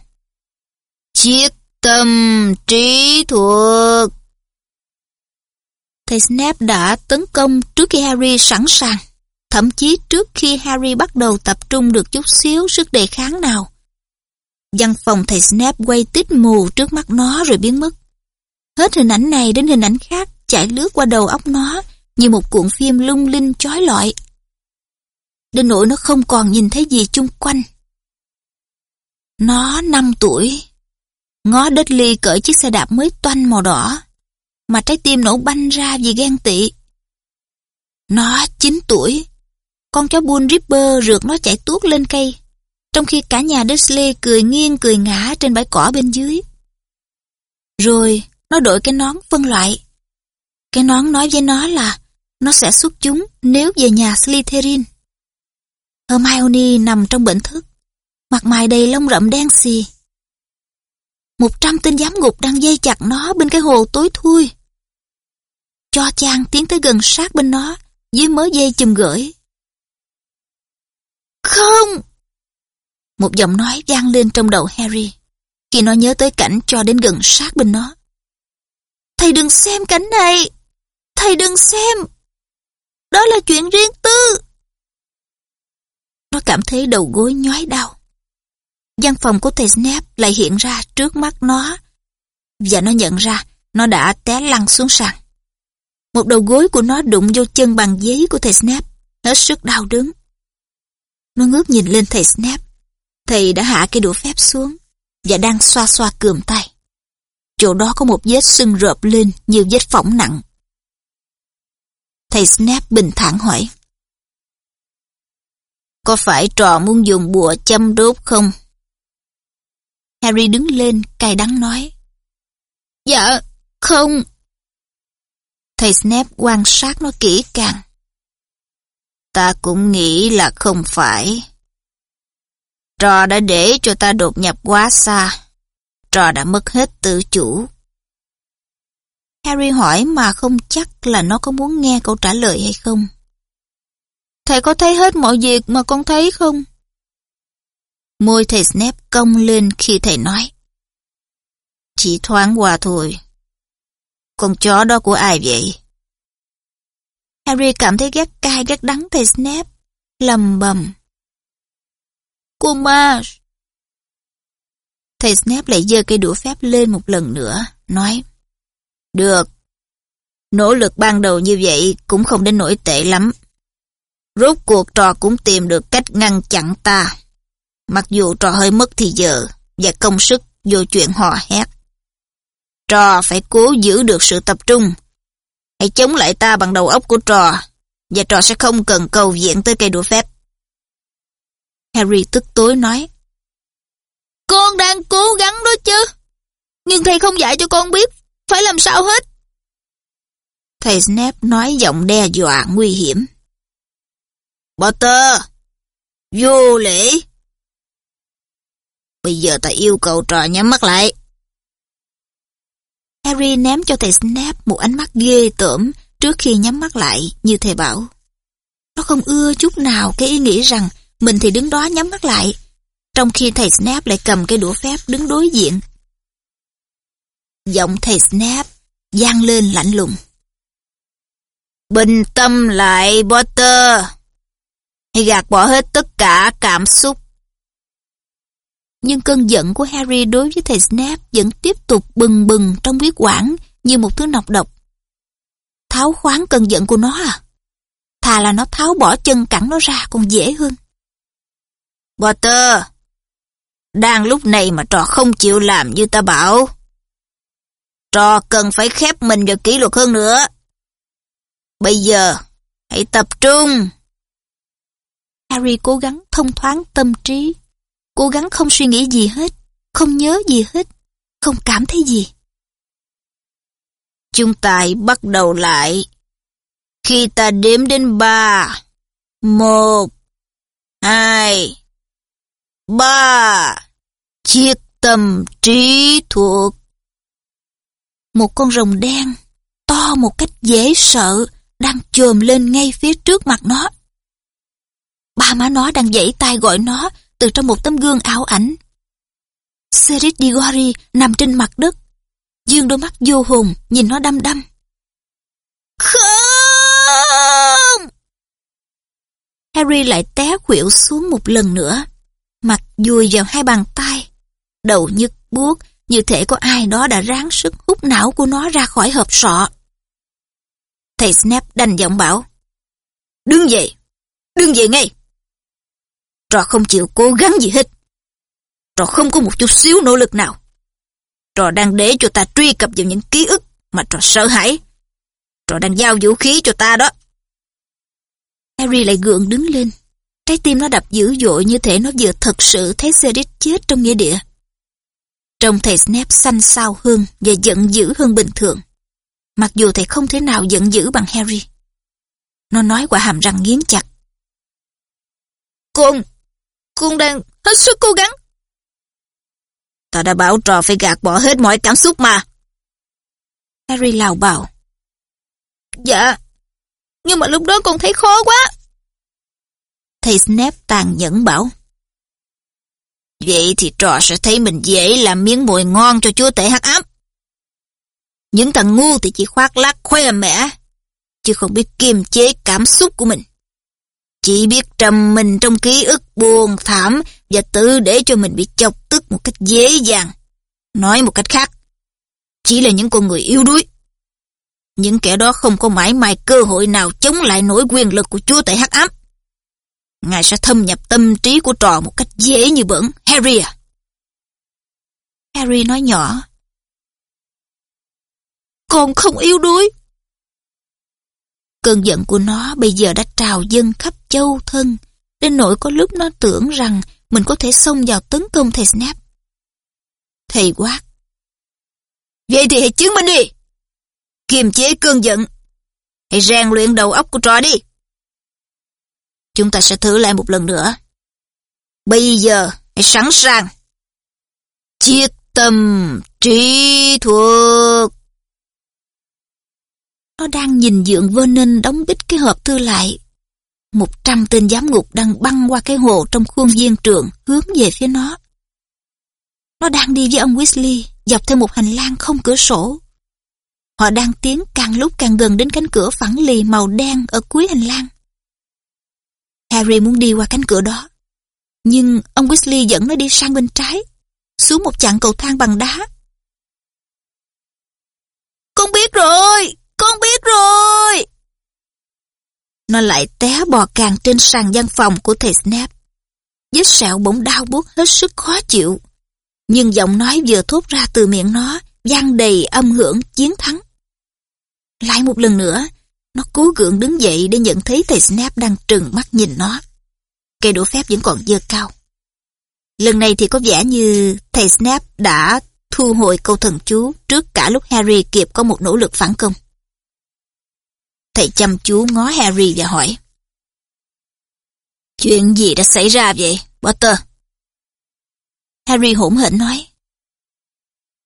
Chiết tâm trí thuộc. Thầy Snape đã tấn công trước khi Harry sẵn sàng. Thậm chí trước khi Harry bắt đầu tập trung được chút xíu sức đề kháng nào. Văn phòng thầy Snape quay tít mù trước mắt nó rồi biến mất. Hết hình ảnh này đến hình ảnh khác chạy lướt qua đầu óc nó như một cuộn phim lung linh chói lọi. Đến nỗi nó không còn nhìn thấy gì chung quanh. Nó 5 tuổi. Ngó đất ly cởi chiếc xe đạp mới toanh màu đỏ. Mà trái tim nổ banh ra vì ghen tị. Nó 9 tuổi. Con chó Bull Ripper rượt nó chạy tuốt lên cây. Trong khi cả nhà Dudley cười nghiêng cười ngã trên bãi cỏ bên dưới. Rồi, nó đội cái nón phân loại cái nón nói với nó là nó sẽ xuất chúng nếu về nhà Slytherin. Hermione nằm trong bệnh thức, mặt mày đầy lông rậm đen xì. Một trăm tên giám ngục đang dây chặt nó bên cái hồ tối thui. Cho chàng tiến tới gần sát bên nó, dưới mớ dây chùm gửi. Không! Một giọng nói vang lên trong đầu Harry, khi nó nhớ tới cảnh cho đến gần sát bên nó. Thầy đừng xem cảnh này! Thầy đừng xem. Đó là chuyện riêng tư. Nó cảm thấy đầu gối nhói đau. Văn phòng của thầy Snap lại hiện ra trước mắt nó. Và nó nhận ra nó đã té lăn xuống sàn. Một đầu gối của nó đụng vô chân bằng giấy của thầy Snap, hết sức đau đớn. Nó ngước nhìn lên thầy Snap. Thầy đã hạ cái đũa phép xuống và đang xoa xoa cườm tay. Chỗ đó có một vết sưng rợp lên như vết phỏng nặng. Thầy Snap bình thản hỏi. Có phải trò muốn dùng bùa châm đốt không? Harry đứng lên, cay đắng nói. Dạ, không. Thầy Snape quan sát nó kỹ càng. Ta cũng nghĩ là không phải. Trò đã để cho ta đột nhập quá xa. Trò đã mất hết tự chủ. Harry hỏi mà không chắc là nó có muốn nghe câu trả lời hay không. Thầy có thấy hết mọi việc mà con thấy không? Môi thầy Snape cong lên khi thầy nói. Chỉ thoáng qua thôi. Con chó đó của ai vậy? Harry cảm thấy ghét cay ghét đắng thầy Snape, lầm bầm. Cô Marge. Thầy Snape lại giơ cây đũa phép lên một lần nữa, nói. Được. Nỗ lực ban đầu như vậy cũng không đến nỗi tệ lắm. Rốt cuộc trò cũng tìm được cách ngăn chặn ta. Mặc dù trò hơi mất thì giờ và công sức vô chuyện hò hét. Trò phải cố giữ được sự tập trung. Hãy chống lại ta bằng đầu óc của trò và trò sẽ không cần cầu viện tới cây đũa phép. Harry tức tối nói, Con đang cố gắng đó chứ. Nhưng thầy không dạy cho con biết, phải làm sao hết. Thầy Snape nói giọng đe dọa nguy hiểm. Potter! Vô lễ! Bây giờ ta yêu cầu trò nhắm mắt lại. Harry ném cho thầy Snape một ánh mắt ghê tởm trước khi nhắm mắt lại như thầy bảo. Nó không ưa chút nào cái ý nghĩ rằng mình thì đứng đó nhắm mắt lại, trong khi thầy Snape lại cầm cái đũa phép đứng đối diện. Giọng thầy Snape gian lên lạnh lùng. Bình tâm lại, Potter. Hãy gạt bỏ hết tất cả cảm xúc. Nhưng cơn giận của Harry đối với thầy Snape vẫn tiếp tục bừng bừng trong huyết quản như một thứ nọc độc. Tháo khoáng cơn giận của nó à? Thà là nó tháo bỏ chân cẳng nó ra còn dễ hơn. Potter, đang lúc này mà trò không chịu làm như ta bảo. Trò cần phải khép mình vào kỷ luật hơn nữa. Bây giờ, hãy tập trung. Harry cố gắng thông thoáng tâm trí, cố gắng không suy nghĩ gì hết, không nhớ gì hết, không cảm thấy gì. Chúng ta bắt đầu lại. Khi ta đếm đến ba, một, hai, ba, chiếc tâm trí thuộc. Một con rồng đen, to một cách dễ sợ, đang chồm lên ngay phía trước mặt nó. Ba má nó đang dãy tay gọi nó từ trong một tấm gương ảo ảnh. Serit Digori nằm trên mặt đất, dương đôi mắt vô hồn nhìn nó đăm đăm. Không! Harry lại té khuỵu xuống một lần nữa, mặt vùi vào hai bàn tay, đầu nhức buốt như thể có ai đó đã ráng sức hút não của nó ra khỏi hộp sọ. Thầy Snape đành giọng bảo, Đứng dậy, đứng dậy ngay. Trò không chịu cố gắng gì hết. Trò không có một chút xíu nỗ lực nào. Trò đang để cho ta truy cập vào những ký ức mà trò sợ hãi. Trò đang giao vũ khí cho ta đó. Harry lại gượng đứng lên. Trái tim nó đập dữ dội như thể nó vừa thật sự thấy Cedric chết trong nghĩa địa. Trông thầy Snape xanh xao hơn và giận dữ hơn bình thường. Mặc dù thầy không thể nào giận dữ bằng Harry. Nó nói qua hàm răng nghiến chặt. Con, con đang hết sức cố gắng. Ta đã bảo trò phải gạt bỏ hết mọi cảm xúc mà. Harry lào bảo. Dạ, nhưng mà lúc đó con thấy khó quá. Thầy Snape tàn nhẫn bảo. Vậy thì trò sẽ thấy mình dễ làm miếng mồi ngon cho chúa tể hắc ám. Những thằng ngu thì chỉ khoác lác khoe mẽ, chứ không biết kiềm chế cảm xúc của mình. Chỉ biết trầm mình trong ký ức buồn thảm và tự để cho mình bị chọc tức một cách dễ dàng. Nói một cách khác, chỉ là những con người yếu đuối. Những kẻ đó không có mãi mãi cơ hội nào chống lại nỗi quyền lực của chúa tể hắc ám. Ngài sẽ thâm nhập tâm trí của trò một cách dễ như bẩn. Harry à? Harry nói nhỏ. Con không yếu đuối. Cơn giận của nó bây giờ đã trào dâng khắp châu thân, đến nỗi có lúc nó tưởng rằng mình có thể xông vào tấn công thầy Snap. Thầy quát. Vậy thì hãy chứng minh đi. Kiềm chế cơn giận. Hãy rèn luyện đầu óc của trò đi. Chúng ta sẽ thử lại một lần nữa. Bây giờ, hãy sẵn sàng. Chiết tâm trí thuộc. Nó đang nhìn dượng Vernon đóng bít cái hộp thư lại. Một trăm tên giám ngục đang băng qua cái hồ trong khuôn viên trường hướng về phía nó. Nó đang đi với ông Weasley dọc theo một hành lang không cửa sổ. Họ đang tiến càng lúc càng gần đến cánh cửa phẳng lì màu đen ở cuối hành lang. Harry muốn đi qua cánh cửa đó. Nhưng ông Weasley dẫn nó đi sang bên trái, xuống một chặng cầu thang bằng đá. Con biết rồi, con biết rồi. Nó lại té bò càng trên sàn văn phòng của thầy Snape. Vết sẹo bỗng đau buốt hết sức khó chịu. Nhưng giọng nói vừa thốt ra từ miệng nó, vang đầy âm hưởng chiến thắng. Lại một lần nữa, nó cố gượng đứng dậy để nhận thấy thầy Snape đang trừng mắt nhìn nó. Cây đũa phép vẫn còn dơ cao. Lần này thì có vẻ như thầy Snape đã thu hồi câu thần chú trước cả lúc Harry kịp có một nỗ lực phản công. Thầy chăm chú ngó Harry và hỏi. Chuyện gì đã xảy ra vậy, Potter? Harry hỗn hển nói.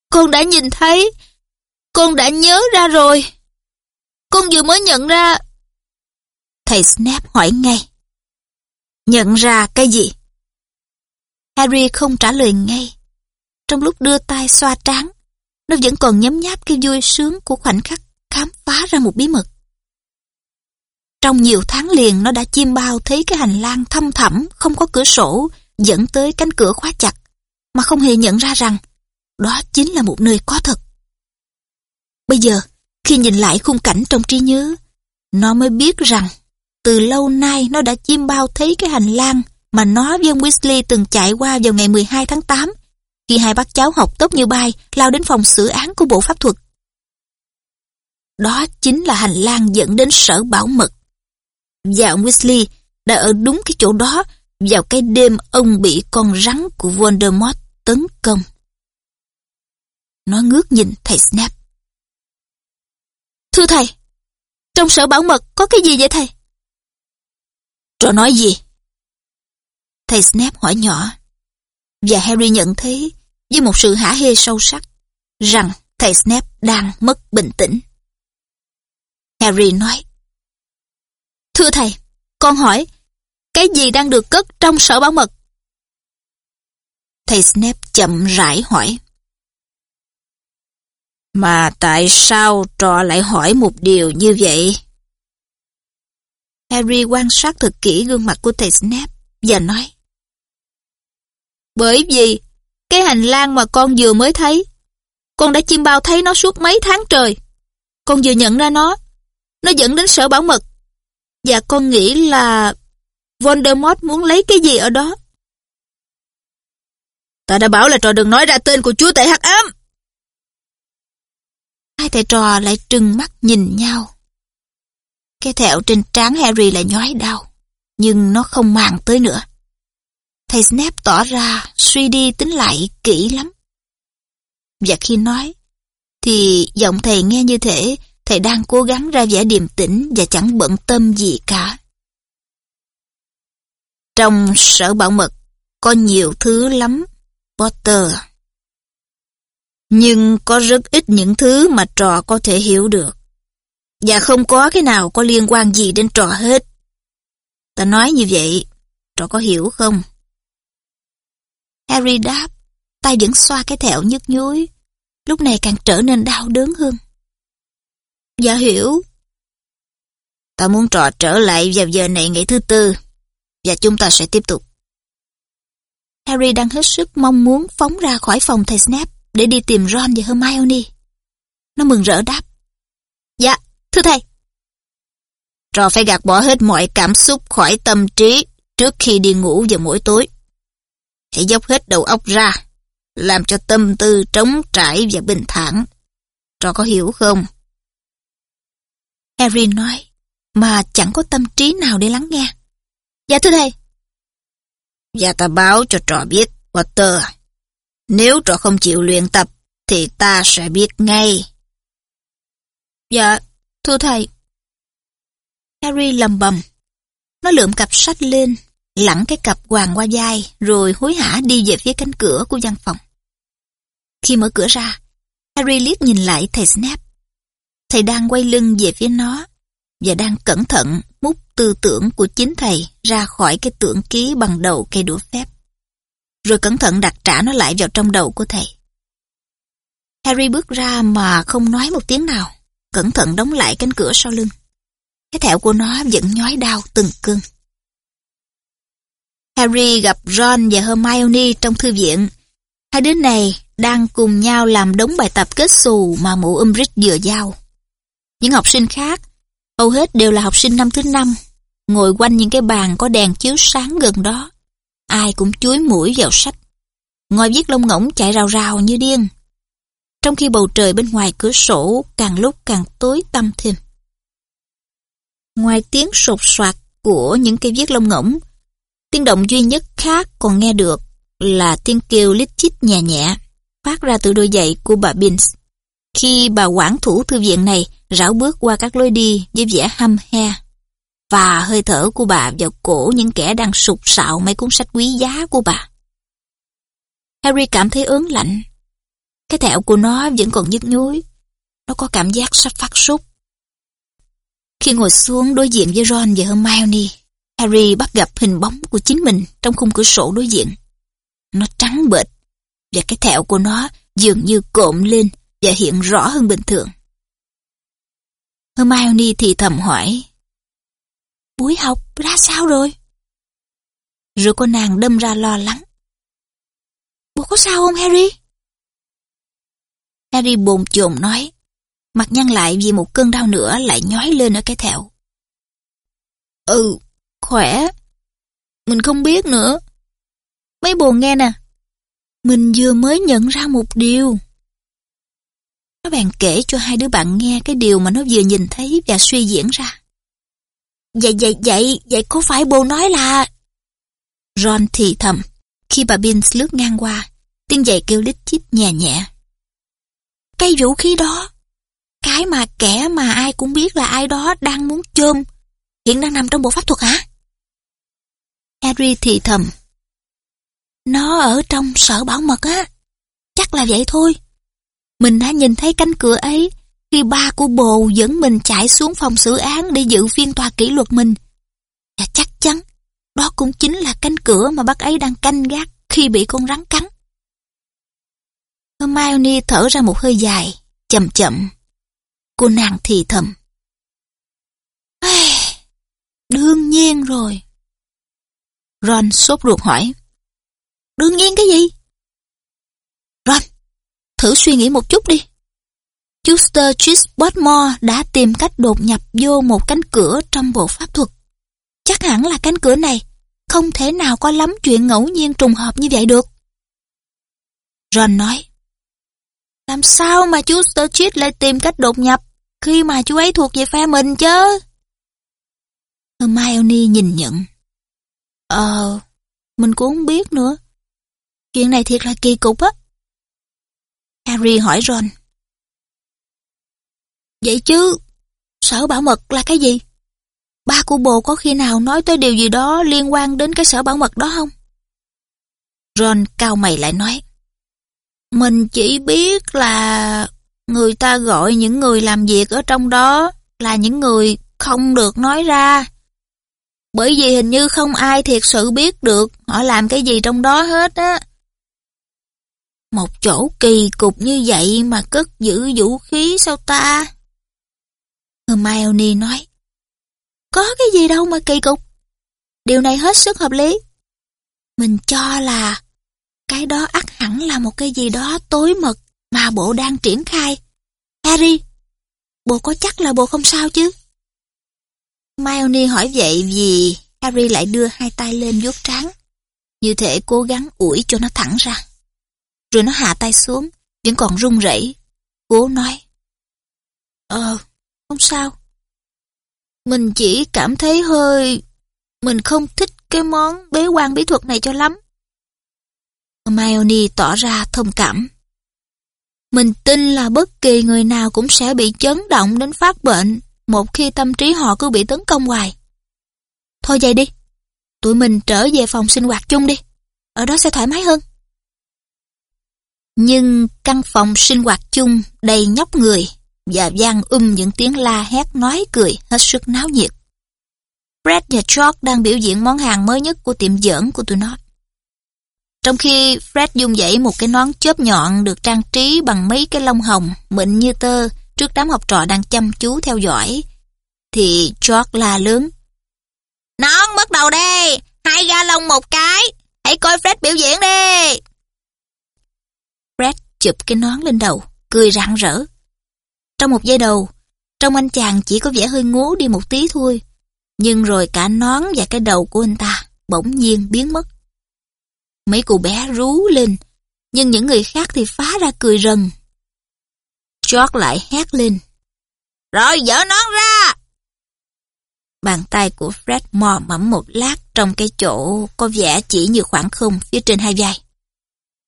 Con đã nhìn thấy, con đã nhớ ra rồi. Con vừa mới nhận ra... Thầy Snape hỏi ngay. Nhận ra cái gì? Harry không trả lời ngay. Trong lúc đưa tay xoa trán, nó vẫn còn nhấm nháp cái vui sướng của khoảnh khắc khám phá ra một bí mật. Trong nhiều tháng liền nó đã chiêm bao thấy cái hành lang thâm thẳm, không có cửa sổ, dẫn tới cánh cửa khóa chặt, mà không hề nhận ra rằng đó chính là một nơi có thật. Bây giờ, khi nhìn lại khung cảnh trong trí nhớ, nó mới biết rằng từ lâu nay nó đã chiêm bao thấy cái hành lang mà nó với ông Weasley từng chạy qua vào ngày 12 tháng 8 khi hai bác cháu học tốt như bay lao đến phòng xử án của bộ pháp thuật. Đó chính là hành lang dẫn đến sở bảo mật. Và ông Weasley đã ở đúng cái chỗ đó vào cái đêm ông bị con rắn của Voldemort tấn công. Nó ngước nhìn thầy Snape. Thưa thầy, trong sở bảo mật có cái gì vậy thầy? Rồi nói gì? Thầy Snape hỏi nhỏ. Và Harry nhận thấy, với một sự hả hê sâu sắc, rằng thầy Snape đang mất bình tĩnh. Harry nói. Thưa thầy, con hỏi, cái gì đang được cất trong sở bảo mật? Thầy Snape chậm rãi hỏi. Mà tại sao trò lại hỏi một điều như vậy? Harry quan sát thật kỹ gương mặt của thầy Snape và nói. Bởi vì cái hành lang mà con vừa mới thấy, con đã chim bao thấy nó suốt mấy tháng trời. Con vừa nhận ra nó, nó dẫn đến sở bảo mật. Và con nghĩ là Voldemort muốn lấy cái gì ở đó. Ta đã bảo là trò đừng nói ra tên của chúa tể hắc ám. Hai thầy trò lại trừng mắt nhìn nhau. Cái thẹo trên trán Harry lại nhói đau, nhưng nó không màng tới nữa. Thầy Snape tỏ ra suy đi tính lại kỹ lắm. Và khi nói, thì giọng thầy nghe như thể thầy đang cố gắng ra vẻ điềm tĩnh và chẳng bận tâm gì cả. Trong sở bảo mật có nhiều thứ lắm, Potter. Nhưng có rất ít những thứ mà trò có thể hiểu được. Và không có cái nào có liên quan gì đến trò hết. Ta nói như vậy, trò có hiểu không? Harry đáp, tay vẫn xoa cái thẹo nhức nhối, lúc này càng trở nên đau đớn hơn. Dạ hiểu. Ta muốn trò trở lại vào giờ này ngày thứ tư, và chúng ta sẽ tiếp tục. Harry đang hết sức mong muốn phóng ra khỏi phòng thầy Snape để đi tìm Ron và Hermione. Nó mừng rỡ đáp. Dạ, thưa thầy. Trò phải gạt bỏ hết mọi cảm xúc khỏi tâm trí trước khi đi ngủ vào mỗi tối. Hãy dốc hết đầu óc ra, làm cho tâm tư trống trải và bình thản. Trò có hiểu không? Harry nói, mà chẳng có tâm trí nào để lắng nghe. Dạ thưa thầy. Và ta báo cho trò biết, Potter. Nếu trò không chịu luyện tập, thì ta sẽ biết ngay. Dạ, thưa thầy. Harry lầm bầm. Nó lượm cặp sách lên, lẳng cái cặp hoàng qua vai, rồi hối hả đi về phía cánh cửa của văn phòng. Khi mở cửa ra, Harry liếc nhìn lại thầy Snape. Thầy đang quay lưng về phía nó và đang cẩn thận múc tư tưởng của chính thầy ra khỏi cái tưởng ký bằng đầu cây đũa phép. Rồi cẩn thận đặt trả nó lại vào trong đầu của thầy. Harry bước ra mà không nói một tiếng nào, cẩn thận đóng lại cánh cửa sau lưng. Cái thẹo của nó vẫn nhói đau từng cơn. Harry gặp Ron và Hermione trong thư viện. Hai đứa này đang cùng nhau làm đống bài tập kết xù mà mụ Umbridge vừa giao. Những học sinh khác, hầu hết đều là học sinh năm thứ năm, ngồi quanh những cái bàn có đèn chiếu sáng gần đó. Ai cũng chuối mũi vào sách. Ngồi viết lông ngỗng chạy rào rào như điên. Trong khi bầu trời bên ngoài cửa sổ càng lúc càng tối tăm thêm. Ngoài tiếng sột soạt của những cây viết lông ngỗng, tiếng động duy nhất khác còn nghe được là tiếng kêu lít chít nhẹ nhẹ phát ra từ đôi giày của bà Bins. Khi bà quản thủ thư viện này rảo bước qua các lối đi với vẻ hăm he và hơi thở của bà vào cổ những kẻ đang sụt sạo mấy cuốn sách quý giá của bà. Harry cảm thấy ớn lạnh. Cái thẹo của nó vẫn còn nhức nhối. Nó có cảm giác sắp phát sốt. Khi ngồi xuống đối diện với Ron và Hermione, Harry bắt gặp hình bóng của chính mình trong khung cửa sổ đối diện. Nó trắng bệch và cái thẹo của nó dường như cộm lên và hiện rõ hơn bình thường. Hermione thì thầm hỏi Buổi học ra sao rồi? Rồi cô nàng đâm ra lo lắng. Bố có sao không Harry? Harry bồn chồn nói mặt nhăn lại vì một cơn đau nữa lại nhói lên ở cái thẹo. Ừ, khỏe. Mình không biết nữa. Mấy bồ nghe nè. Mình vừa mới nhận ra một điều. Nó bèn kể cho hai đứa bạn nghe cái điều mà nó vừa nhìn thấy và suy diễn ra. Vậy, vậy, vậy, vậy có phải bồ nói là... Ron thì thầm, khi bà Bins lướt ngang qua, tiếng giày kêu lít chít nhẹ nhẹ. Cây vũ khí đó, cái mà kẻ mà ai cũng biết là ai đó đang muốn chôm, hiện đang nằm trong bộ pháp thuật hả? Harry thì thầm. Nó ở trong sở bảo mật á, chắc là vậy thôi. Mình đã nhìn thấy cánh cửa ấy khi ba của bồ dẫn mình chạy xuống phòng xử án để dự phiên tòa kỷ luật mình. Và chắc chắn đó cũng chính là cánh cửa mà bác ấy đang canh gác khi bị con rắn cắn. Hermione thở ra một hơi dài, chậm chậm. Cô nàng thì thầm. Đương nhiên rồi. Ron sốt ruột hỏi. Đương nhiên cái gì? Thử suy nghĩ một chút đi. Juster Trisbotmore đã tìm cách đột nhập vô một cánh cửa trong bộ pháp thuật. Chắc hẳn là cánh cửa này không thể nào có lắm chuyện ngẫu nhiên trùng hợp như vậy được. Ron nói, làm sao mà chú Sturgis lại tìm cách đột nhập khi mà chú ấy thuộc về phe mình chứ? Hermione nhìn nhận. Ờ, mình cũng không biết nữa. Chuyện này thiệt là kỳ cục á. Harry hỏi Ron. Vậy chứ, sở bảo mật là cái gì? Ba của bồ có khi nào nói tới điều gì đó liên quan đến cái sở bảo mật đó không? Ron cao mày lại nói. Mình chỉ biết là người ta gọi những người làm việc ở trong đó là những người không được nói ra. Bởi vì hình như không ai thiệt sự biết được họ làm cái gì trong đó hết á. Một chỗ kỳ cục như vậy mà cất giữ vũ khí sao ta? Hermione nói. Có cái gì đâu mà kỳ cục. Điều này hết sức hợp lý. Mình cho là cái đó ắt hẳn là một cái gì đó tối mật mà bộ đang triển khai. Harry, bộ có chắc là bộ không sao chứ? Hermione hỏi vậy vì Harry lại đưa hai tay lên vuốt trán, như thể cố gắng ủi cho nó thẳng ra. Rồi nó hạ tay xuống, vẫn còn run rẩy, cố nói. Ờ, không sao. Mình chỉ cảm thấy hơi... Mình không thích cái món bế quan bí thuật này cho lắm. Hermione tỏ ra thông cảm. Mình tin là bất kỳ người nào cũng sẽ bị chấn động đến phát bệnh một khi tâm trí họ cứ bị tấn công hoài. Thôi vậy đi, tụi mình trở về phòng sinh hoạt chung đi, ở đó sẽ thoải mái hơn. Nhưng căn phòng sinh hoạt chung đầy nhóc người và vang um những tiếng la hét nói cười hết sức náo nhiệt. Fred và George đang biểu diễn món hàng mới nhất của tiệm giỡn của tụi nó. Trong khi Fred dung dãy một cái nón chớp nhọn được trang trí bằng mấy cái lông hồng mịn như tơ trước đám học trò đang chăm chú theo dõi, thì George la lớn. Nón bắt đầu đi, hai ga lông một cái, hãy coi Fred biểu diễn đi. Chụp cái nón lên đầu, cười rạng rỡ. Trong một giây đầu, trong anh chàng chỉ có vẻ hơi ngố đi một tí thôi, nhưng rồi cả nón và cái đầu của anh ta bỗng nhiên biến mất. Mấy cô bé rú lên, nhưng những người khác thì phá ra cười rần. George lại hét lên. Rồi dỡ nón ra! Bàn tay của Fred mò mẫm một lát trong cái chỗ có vẻ chỉ như khoảng không phía trên hai vai.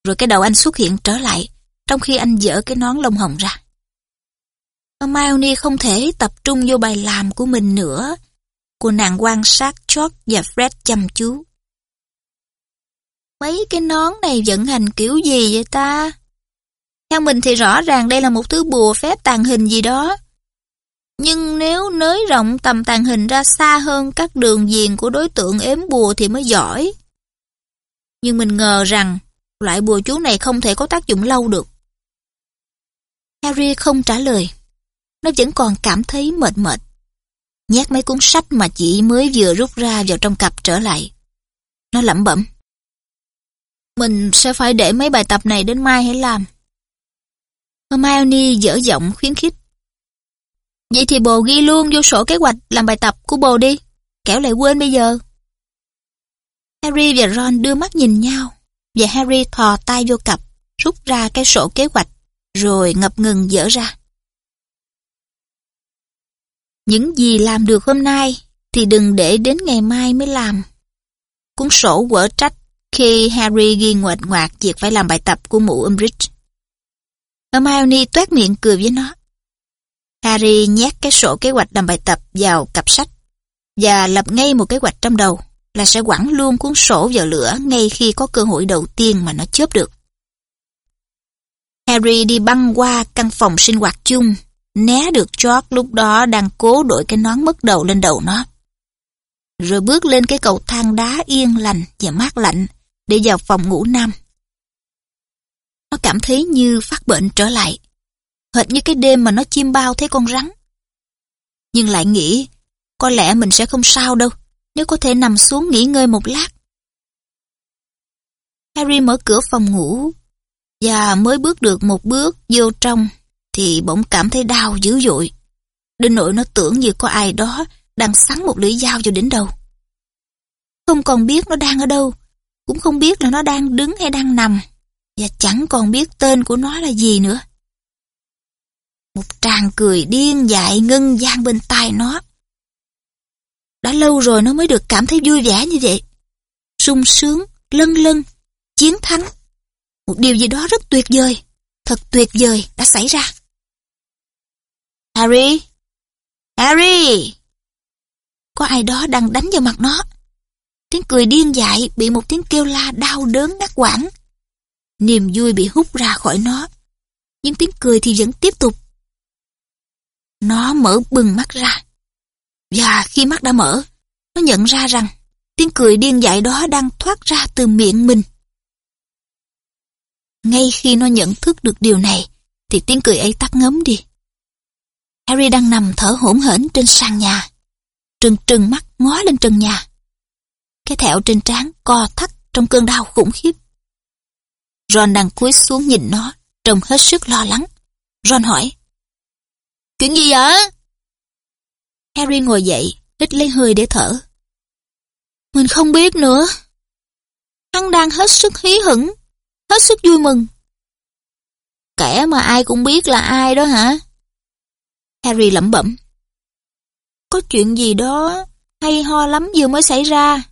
Rồi cái đầu anh xuất hiện trở lại, trong khi anh dỡ cái nón lông hồng ra. Hermione không thể tập trung vô bài làm của mình nữa. Cô nàng quan sát George và Fred chăm chú. Mấy cái nón này vận hành kiểu gì vậy ta? Theo mình thì rõ ràng đây là một thứ bùa phép tàn hình gì đó. Nhưng nếu nới rộng tầm tàn hình ra xa hơn các đường viền của đối tượng ếm bùa thì mới giỏi. Nhưng mình ngờ rằng loại bùa chú này không thể có tác dụng lâu được. Harry không trả lời. Nó vẫn còn cảm thấy mệt mệt. Nhét mấy cuốn sách mà chị mới vừa rút ra vào trong cặp trở lại. Nó lẩm bẩm. Mình sẽ phải để mấy bài tập này đến mai hãy làm. Hermione dở giọng khuyến khích. Vậy thì bồ ghi luôn vô sổ kế hoạch làm bài tập của bồ đi, kẻo lại quên bây giờ. Harry và Ron đưa mắt nhìn nhau, và Harry thò tay vô cặp, rút ra cái sổ kế hoạch, rồi ngập ngừng dở ra. Những gì làm được hôm nay thì đừng để đến ngày mai mới làm. Cuốn sổ quở trách khi Harry ghi ngoạch ngoạc việc phải làm bài tập của mụ Umbridge. Hermione toét miệng cười với nó. Harry nhét cái sổ kế hoạch làm bài tập vào cặp sách và lập ngay một kế hoạch trong đầu là sẽ quẳng luôn cuốn sổ vào lửa ngay khi có cơ hội đầu tiên mà nó chớp được. Harry đi băng qua căn phòng sinh hoạt chung, né được George lúc đó đang cố đội cái nón mất đầu lên đầu nó. Rồi bước lên cái cầu thang đá yên lành và mát lạnh để vào phòng ngủ nam. Nó cảm thấy như phát bệnh trở lại, hệt như cái đêm mà nó chim bao thấy con rắn. Nhưng lại nghĩ, có lẽ mình sẽ không sao đâu, nếu có thể nằm xuống nghỉ ngơi một lát. Harry mở cửa phòng ngủ, và mới bước được một bước vô trong, thì bỗng cảm thấy đau dữ dội. Đến nỗi nó tưởng như có ai đó đang sắn một lưỡi dao vào đỉnh đầu. Không còn biết nó đang ở đâu, cũng không biết là nó đang đứng hay đang nằm, và chẳng còn biết tên của nó là gì nữa. Một tràng cười điên dại ngân gian bên tai nó. Đã lâu rồi nó mới được cảm thấy vui vẻ như vậy. sung sướng, lân lân, chiến thắng. Một điều gì đó rất tuyệt vời, thật tuyệt vời đã xảy ra. Harry! Harry! Có ai đó đang đánh vào mặt nó. Tiếng cười điên dại bị một tiếng kêu la đau đớn ngắt quãng. Niềm vui bị hút ra khỏi nó. Nhưng tiếng cười thì vẫn tiếp tục. Nó mở bừng mắt ra. Và khi mắt đã mở, nó nhận ra rằng tiếng cười điên dại đó đang thoát ra từ miệng mình. Ngay khi nó nhận thức được điều này, thì tiếng cười ấy tắt ngấm đi. Harry đang nằm thở hổn hển trên sàn nhà. Trừng trừng mắt ngó lên trần nhà. Cái thẹo trên trán co thắt trong cơn đau khủng khiếp. Ron đang cúi xuống nhìn nó, trông hết sức lo lắng. Ron hỏi. Chuyện gì vậy? Harry ngồi dậy, hít lấy hơi để thở. Mình không biết nữa. Hắn đang hết sức hí hửng, hết sức vui mừng. Kẻ mà ai cũng biết là ai đó hả? Harry lẩm bẩm. Có chuyện gì đó hay ho lắm vừa mới xảy ra.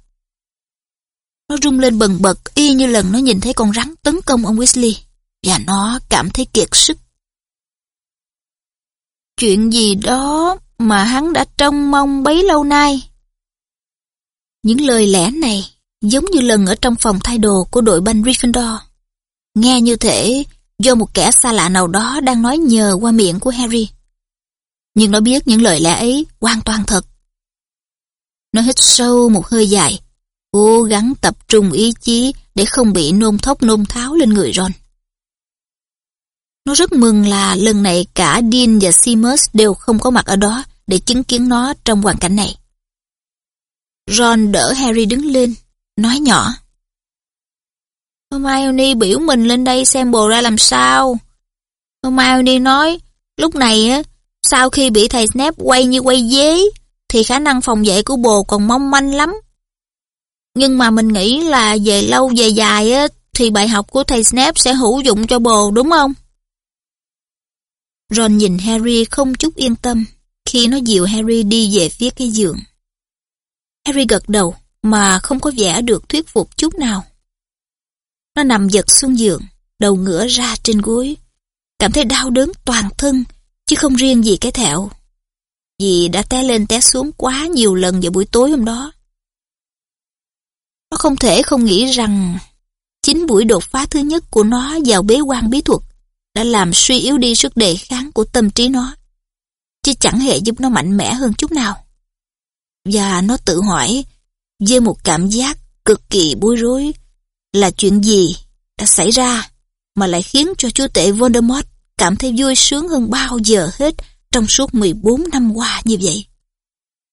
Nó rung lên bần bật, y như lần nó nhìn thấy con rắn tấn công ông Weasley, và nó cảm thấy kiệt sức. Chuyện gì đó mà hắn đã trông mong bấy lâu nay. Những lời lẽ này giống như lần ở trong phòng thay đồ của đội banh Gryffindor. Nghe như thể do một kẻ xa lạ nào đó đang nói nhờ qua miệng của Harry Nhưng nó biết những lời lẽ ấy hoàn toàn thật. Nó hít sâu một hơi dài, cố gắng tập trung ý chí để không bị nôn thốc nôn tháo lên người Ron. Nó rất mừng là lần này cả Dean và Seamus đều không có mặt ở đó để chứng kiến nó trong hoàn cảnh này. Ron đỡ Harry đứng lên, nói nhỏ. Hermione biểu mình lên đây xem bồ ra làm sao. Hermione nói, lúc này á, sau khi bị thầy Snape quay như quay dế, thì khả năng phòng vệ của bồ còn mong manh lắm. Nhưng mà mình nghĩ là về lâu về dài á, thì bài học của thầy Snape sẽ hữu dụng cho bồ đúng không? Ron nhìn Harry không chút yên tâm khi nó dìu Harry đi về phía cái giường. Harry gật đầu mà không có vẻ được thuyết phục chút nào. Nó nằm giật xuống giường, đầu ngửa ra trên gối, cảm thấy đau đớn toàn thân, chứ không riêng gì cái thẹo. Vì đã té lên té xuống quá nhiều lần vào buổi tối hôm đó. Nó không thể không nghĩ rằng chính buổi đột phá thứ nhất của nó vào bế quan bí thuật đã làm suy yếu đi sức đề kháng của tâm trí nó, chứ chẳng hề giúp nó mạnh mẽ hơn chút nào. Và nó tự hỏi, với một cảm giác cực kỳ bối rối, là chuyện gì đã xảy ra mà lại khiến cho chúa tể Voldemort cảm thấy vui sướng hơn bao giờ hết trong suốt 14 năm qua như vậy.